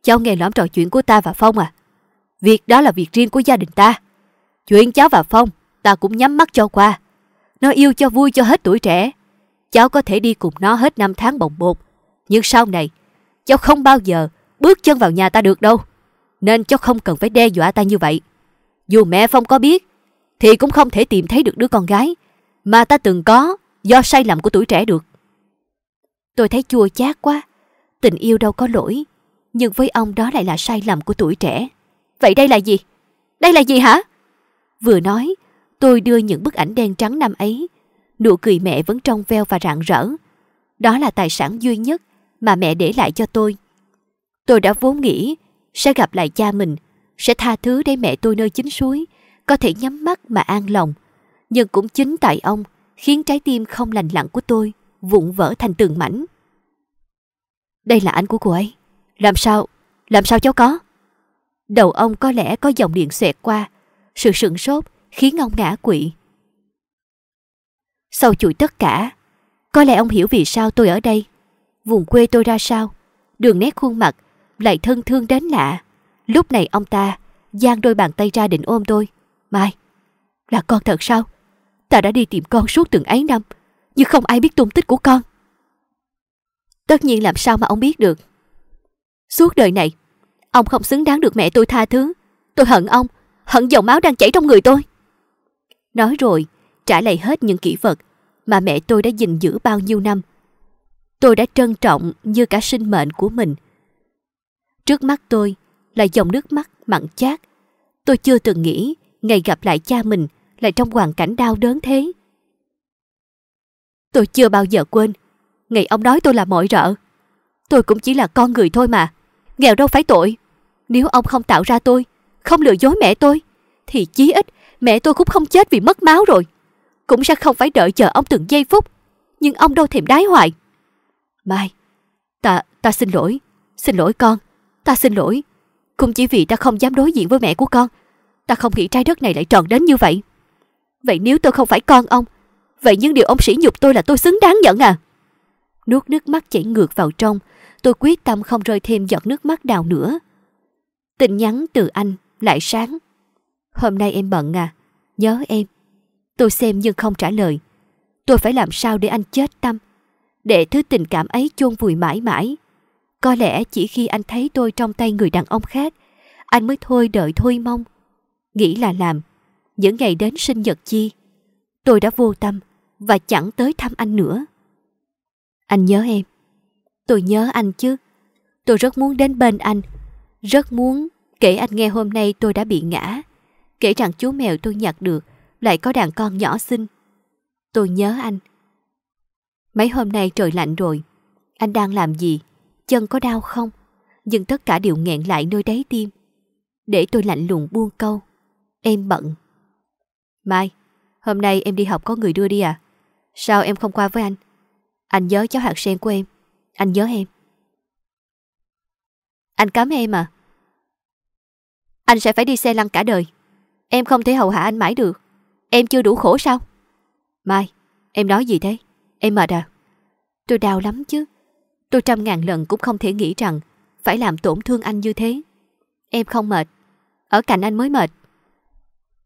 Cháu nghe lõm trò chuyện của ta và Phong à? Việc đó là việc riêng của gia đình ta. Chuyện cháu và Phong, ta cũng nhắm mắt cho qua. Nó yêu cho vui cho hết tuổi trẻ. Cháu có thể đi cùng nó hết năm tháng bồng bột. Nhưng sau này, cháu không bao giờ bước chân vào nhà ta được đâu. Nên cháu không cần phải đe dọa ta như vậy. Dù mẹ Phong có biết, thì cũng không thể tìm thấy được đứa con gái mà ta từng có do sai lầm của tuổi trẻ được. Tôi thấy chua chát quá. Tình yêu đâu có lỗi, nhưng với ông đó lại là sai lầm của tuổi trẻ. Vậy đây là gì? Đây là gì hả? Vừa nói, tôi đưa những bức ảnh đen trắng năm ấy. Nụ cười mẹ vẫn trong veo và rạng rỡ. Đó là tài sản duy nhất mà mẹ để lại cho tôi. Tôi đã vốn nghĩ sẽ gặp lại cha mình, sẽ tha thứ để mẹ tôi nơi chính suối, có thể nhắm mắt mà an lòng. Nhưng cũng chính tại ông khiến trái tim không lành lặn của tôi vụn vỡ thành từng mảnh. Đây là anh của cô ấy. Làm sao, làm sao cháu có? Đầu ông có lẽ có dòng điện xẹt qua, sự sửng sốt khiến ông ngã quỵ. Sau chuỗi tất cả, có lẽ ông hiểu vì sao tôi ở đây, vùng quê tôi ra sao, đường nét khuôn mặt lại thân thương đến lạ. Lúc này ông ta giang đôi bàn tay ra định ôm tôi. Mai, là con thật sao? Ta đã đi tìm con suốt từng ấy năm, nhưng không ai biết tung tích của con. Tất nhiên làm sao mà ông biết được. Suốt đời này, ông không xứng đáng được mẹ tôi tha thứ. Tôi hận ông, hận dòng máu đang chảy trong người tôi. Nói rồi, trả lại hết những kỷ vật mà mẹ tôi đã gìn giữ bao nhiêu năm. Tôi đã trân trọng như cả sinh mệnh của mình. Trước mắt tôi là dòng nước mắt mặn chát. Tôi chưa từng nghĩ ngày gặp lại cha mình lại trong hoàn cảnh đau đớn thế. Tôi chưa bao giờ quên ngày ông nói tôi là mọi rợ. Tôi cũng chỉ là con người thôi mà, nghèo đâu phải tội. Nếu ông không tạo ra tôi, không lừa dối mẹ tôi, thì chí ít mẹ tôi cũng không chết vì mất máu rồi. Cũng sẽ không phải đợi chờ ông từng giây phút, nhưng ông đâu thèm đái hoài. Mai, ta, ta xin lỗi, xin lỗi con, ta xin lỗi. Cũng chỉ vì ta không dám đối diện với mẹ của con, ta không nghĩ trái đất này lại tròn đến như vậy. Vậy nếu tôi không phải con ông, vậy những điều ông sỉ nhục tôi là tôi xứng đáng nhận à? Nuốt nước mắt chảy ngược vào trong, tôi quyết tâm không rơi thêm giọt nước mắt nào nữa. Tin nhắn từ anh lại sáng. Hôm nay em bận à, nhớ em. Tôi xem nhưng không trả lời. Tôi phải làm sao để anh chết tâm, để thứ tình cảm ấy chôn vùi mãi mãi. Có lẽ chỉ khi anh thấy tôi trong tay người đàn ông khác, anh mới thôi đợi thôi mong. Nghĩ là làm, những ngày đến sinh nhật chi, tôi đã vô tâm và chẳng tới thăm anh nữa. Anh nhớ em. Tôi nhớ anh chứ. Tôi rất muốn đến bên anh. Rất muốn kể anh nghe hôm nay tôi đã bị ngã. Kể rằng chú mèo tôi nhặt được lại có đàn con nhỏ xinh Tôi nhớ anh. Mấy hôm nay trời lạnh rồi. Anh đang làm gì? Chân có đau không? Nhưng tất cả đều nghẹn lại nơi đáy tim. Để tôi lạnh lùng buông câu. Em bận. Mai, hôm nay em đi học có người đưa đi à? Sao em không qua với anh? Anh nhớ cháu hạt sen của em. Anh nhớ em. Anh cấm em à? Anh sẽ phải đi xe lăn cả đời. Em không thể hầu hạ anh mãi được. Em chưa đủ khổ sao? Mai, em nói gì thế? Em mệt à? Tôi đau lắm chứ. Tôi trăm ngàn lần cũng không thể nghĩ rằng phải làm tổn thương anh như thế. Em không mệt. Ở cạnh anh mới mệt.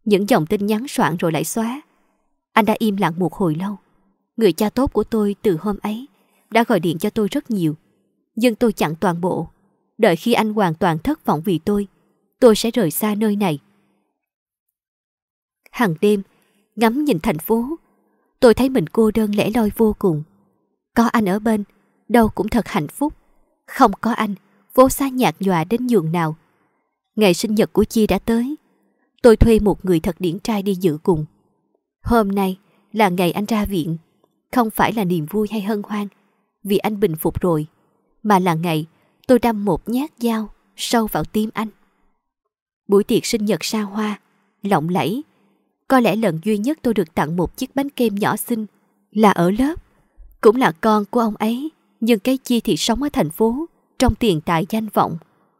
Những dòng tin nhắn soạn rồi lại xóa. Anh đã im lặng một hồi lâu. Người cha tốt của tôi từ hôm ấy đã gọi điện cho tôi rất nhiều. Nhưng tôi chặn toàn bộ. Đợi khi anh hoàn toàn thất vọng vì tôi, tôi sẽ rời xa nơi này. Hằng đêm, ngắm nhìn thành phố, tôi thấy mình cô đơn lẻ loi vô cùng. Có anh ở bên, đâu cũng thật hạnh phúc. Không có anh, vô xa nhạt nhòa đến nhường nào. Ngày sinh nhật của Chi đã tới. Tôi thuê một người thật điển trai đi dự cùng. Hôm nay là ngày anh ra viện. Không phải là niềm vui hay hân hoan vì anh bình phục rồi, mà là ngày tôi đâm một nhát dao sâu vào tim anh. Buổi tiệc sinh nhật xa hoa, lộng lẫy. Có lẽ lần duy nhất tôi được tặng một chiếc bánh kem nhỏ xinh là ở lớp. Cũng là con của ông ấy, nhưng cái chi thì sống ở thành phố, trong tiền tài danh vọng.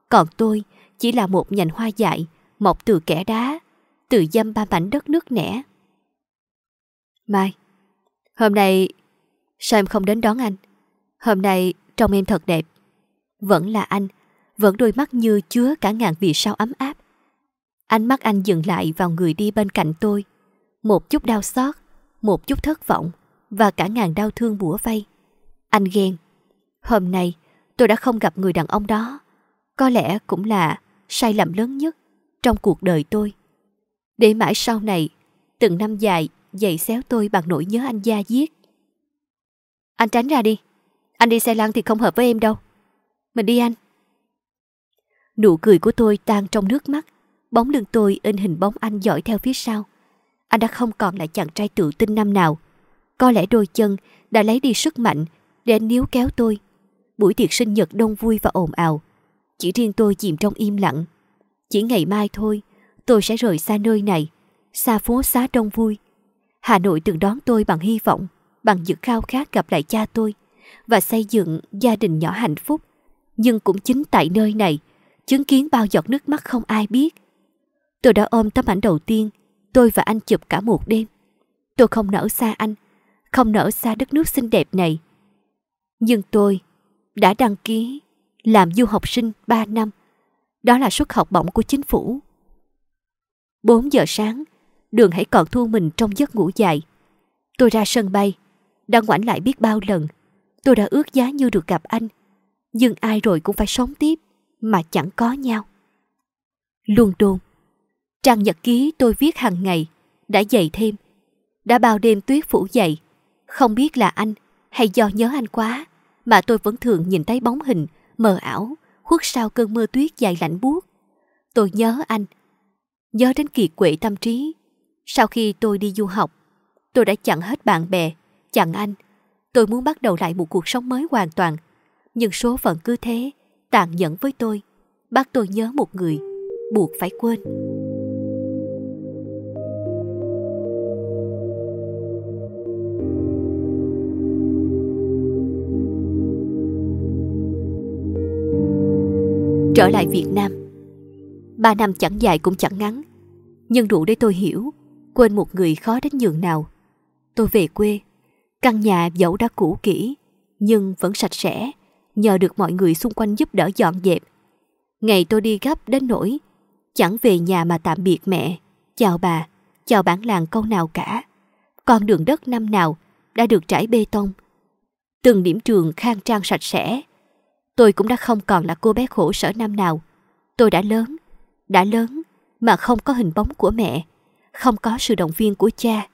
Còn tôi chỉ là một nhành hoa dại, mọc từ kẻ đá, từ dâm ba mảnh đất nước nẻ. Mai, hôm nay sao em không đến đón anh? Hôm nay trông em thật đẹp. Vẫn là anh, vẫn đôi mắt như chứa cả ngàn vì sao ấm áp. Ánh mắt anh dừng lại vào người đi bên cạnh tôi. Một chút đau xót, một chút thất vọng và cả ngàn đau thương bủa vây. Anh ghen. Hôm nay tôi đã không gặp người đàn ông đó. Có lẽ cũng là sai lầm lớn nhất trong cuộc đời tôi. Để mãi sau này, từng năm dài dày xéo tôi bằng nỗi nhớ anh gia giết. Anh tránh ra đi. Anh đi xe lăn thì không hợp với em đâu. Mình đi anh. Nụ cười của tôi tan trong nước mắt. Bóng lưng tôi in hình bóng anh dõi theo phía sau. Anh đã không còn là chàng trai tự tin năm nào. Có lẽ đôi chân đã lấy đi sức mạnh để anh níu kéo tôi. Buổi tiệc sinh nhật đông vui và ồn ào. Chỉ riêng tôi chìm trong im lặng. Chỉ ngày mai thôi, tôi sẽ rời xa nơi này, xa phố xá đông vui. Hà Nội từng đón tôi bằng hy vọng, bằng những khao khát gặp lại cha tôi và xây dựng gia đình nhỏ hạnh phúc. Nhưng cũng chính tại nơi này, chứng kiến bao giọt nước mắt không ai biết. Tôi đã ôm tấm ảnh đầu tiên, tôi và anh chụp cả một đêm. Tôi không nở xa anh, không nở xa đất nước xinh đẹp này. Nhưng tôi đã đăng ký làm du học sinh 3 năm. Đó là suất học bổng của chính phủ. 4 giờ sáng, đường hãy còn thu mình trong giấc ngủ dài. Tôi ra sân bay, đã ngoảnh lại biết bao lần. Tôi đã ước giá như được gặp anh. Nhưng ai rồi cũng phải sống tiếp, mà chẳng có nhau. Luôn đôn. Trang nhật ký tôi viết hàng ngày, đã dày thêm. Đã bao đêm tuyết phủ dậy, không biết là anh hay do nhớ anh quá, mà tôi vẫn thường nhìn thấy bóng hình mờ ảo khuất sau cơn mưa tuyết dài lạnh buốt. Tôi nhớ anh, nhớ đến kỳ quệ tâm trí. Sau khi tôi đi du học, tôi đã chặn hết bạn bè, chặn anh. Tôi muốn bắt đầu lại một cuộc sống mới hoàn toàn. Nhưng số phận cứ thế, tàn nhẫn với tôi, bắt tôi nhớ một người, buộc phải quên. Trở lại Việt Nam Ba năm chẳng dài cũng chẳng ngắn Nhưng đủ để tôi hiểu Quên một người khó đến nhường nào. Tôi về quê Căn nhà dẫu đã cũ kỹ Nhưng vẫn sạch sẽ Nhờ được mọi người xung quanh giúp đỡ dọn dẹp. Ngày tôi đi gấp đến nỗi Chẳng về nhà mà tạm biệt mẹ Chào bà Chào bản làng câu nào cả. Con đường đất năm nào Đã được trải bê tông. Từng điểm trường khang trang sạch sẽ. Tôi cũng đã không còn là cô bé khổ sở năm nào. Tôi đã lớn, đã lớn mà không có hình bóng của mẹ, không có sự động viên của cha.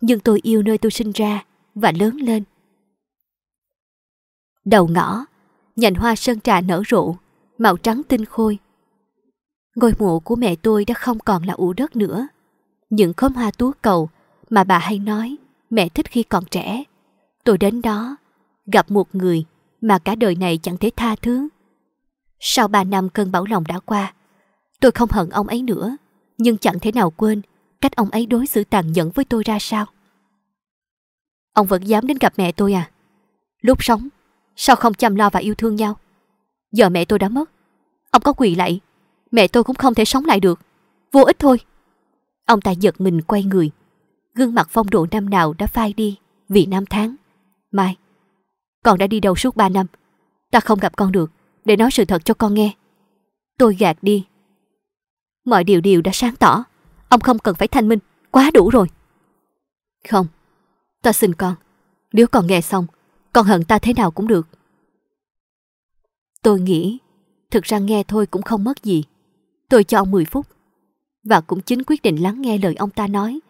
Nhưng tôi yêu nơi tôi sinh ra và lớn lên. Đầu ngõ, nhành hoa sơn trà nở rộ, màu trắng tinh khôi. Ngôi mộ của mẹ tôi đã không còn là ủ đất nữa. Những khóm hoa tú cầu mà bà hay nói mẹ thích khi còn trẻ. Tôi đến đó, gặp một người mà cả đời này chẳng thể tha thứ. Sau ba năm cơn bão lòng đã qua, tôi không hận ông ấy nữa, nhưng chẳng thể nào quên cách ông ấy đối xử tàn nhẫn với tôi ra sao. Ông vẫn dám đến gặp mẹ tôi à? Lúc sống, sao không chăm lo và yêu thương nhau? Giờ mẹ tôi đã mất, ông có quỳ lại, mẹ tôi cũng không thể sống lại được. Vô ích thôi. Ông ta giật mình quay người, gương mặt phong độ năm nào đã phai đi vì năm tháng. Mai, con đã đi đâu suốt ba năm? Ta không gặp con được, để nói sự thật cho con nghe. Tôi gạt đi. Mọi điều đều đã sáng tỏ, ông không cần phải thanh minh, quá đủ rồi. Không, ta xin con, nếu con nghe xong, con hận ta thế nào cũng được. Tôi nghĩ, thực ra nghe thôi cũng không mất gì. Tôi cho ông 10 phút. Và cũng chính quyết định lắng nghe lời ông ta nói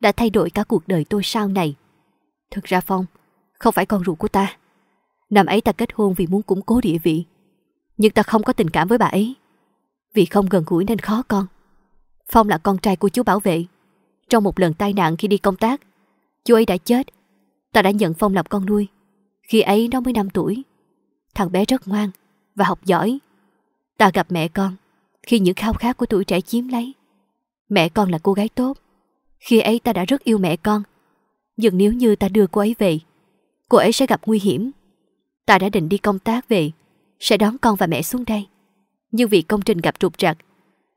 đã thay đổi cả cuộc đời tôi sau này. Thực ra Phong, không phải con ruột của ta. Năm ấy ta kết hôn vì muốn củng cố địa vị. Nhưng ta không có tình cảm với bà ấy. Vì không gần gũi nên khó con. Phong là con trai của chú bảo vệ. Trong một lần tai nạn khi đi công tác, chú ấy đã chết. Ta đã nhận Phong làm con nuôi. Khi ấy nó mới 5 tuổi. Thằng bé rất ngoan và học giỏi. Ta gặp mẹ con khi những khao khát của tuổi trẻ chiếm lấy. Mẹ con là cô gái tốt. Khi ấy ta đã rất yêu mẹ con. Nhưng nếu như ta đưa cô ấy về, cô ấy sẽ gặp nguy hiểm. Ta đã định đi công tác về, sẽ đón con và mẹ xuống đây. Nhưng vì công trình gặp trục trặc,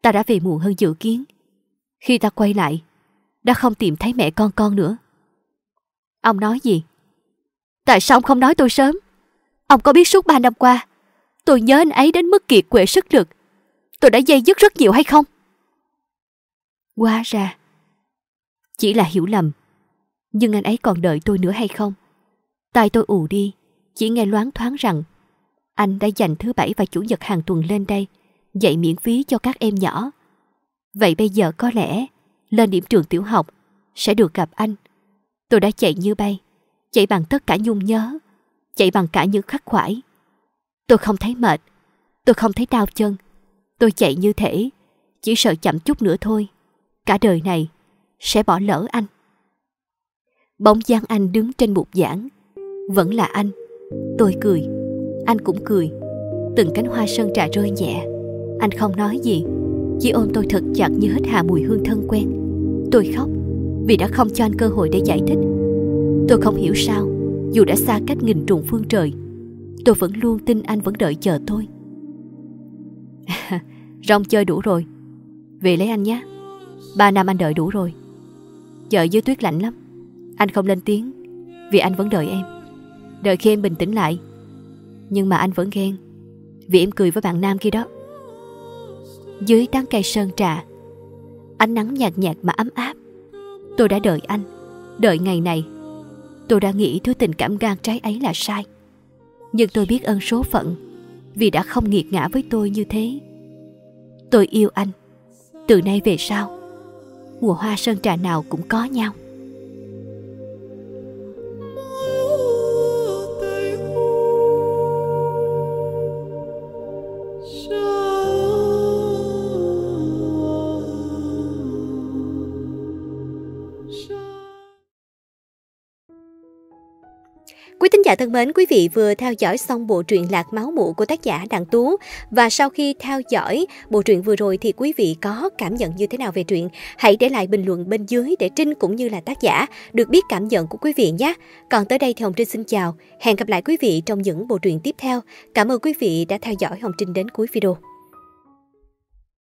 ta đã về muộn hơn dự kiến. Khi ta quay lại, đã không tìm thấy mẹ con con nữa. Ông nói gì? Tại sao ông không nói tôi sớm? Ông có biết suốt ba năm qua, tôi nhớ anh ấy đến mức kiệt quệ sức lực. Tôi đã dây dứt rất nhiều hay không? Quá ra, chỉ là hiểu lầm. Nhưng anh ấy còn đợi tôi nữa hay không? Tai tôi ù đi, chỉ nghe loáng thoáng rằng anh đã dành thứ bảy và chủ nhật hàng tuần lên đây dạy miễn phí cho các em nhỏ. Vậy bây giờ có lẽ lên điểm trường tiểu học sẽ được gặp anh. Tôi đã chạy như bay, chạy bằng tất cả nhung nhớ, chạy bằng cả những khắc khoải. Tôi không thấy mệt, tôi không thấy đau chân. Tôi chạy như thể, chỉ sợ chậm chút nữa thôi. Cả đời này sẽ bỏ lỡ anh. Bóng dáng anh đứng trên bục giảng, vẫn là anh. Tôi cười, anh cũng cười. Từng cánh hoa sơn trà rơi nhẹ, anh không nói gì, chỉ ôm tôi thật chặt như hít hà mùi hương thân quen. Tôi khóc vì đã không cho anh cơ hội để giải thích. Tôi không hiểu sao, dù đã xa cách nghìn trùng phương trời, tôi vẫn luôn tin anh vẫn đợi chờ tôi. [LAUGHS] Rong chơi đủ rồi, về lấy anh nhé. Ba năm anh đợi đủ rồi. Chợ dưới tuyết lạnh lắm Anh không lên tiếng Vì anh vẫn đợi em Đợi khi em bình tĩnh lại Nhưng mà anh vẫn ghen Vì em cười với bạn nam kia đó dưới tán cây sơn trà. Ánh nắng nhạt nhạt mà ấm áp. Tôi đã đợi anh. Đợi ngày này. Tôi đã nghĩ thứ tình cảm gan trái ấy là sai. Nhưng tôi biết ơn số phận, Vì đã không nghiệt ngã với tôi như thế. Tôi yêu anh. Từ nay về sau, mùa hoa sơn trà nào cũng có nhau. Thính giả thân mến, quý vị vừa theo dõi xong bộ truyện Lạc Máu Mụ của tác giả Đặng Tú. Và sau khi theo dõi bộ truyện vừa rồi thì quý vị có cảm nhận như thế nào về truyện? Hãy để lại bình luận bên dưới để Trinh cũng như là tác giả được biết cảm nhận của quý vị nhé. Còn tới đây thì Hồng Trinh xin chào. Hẹn gặp lại quý vị trong những bộ truyện tiếp theo. Cảm ơn quý vị đã theo dõi Hồng Trinh đến cuối video.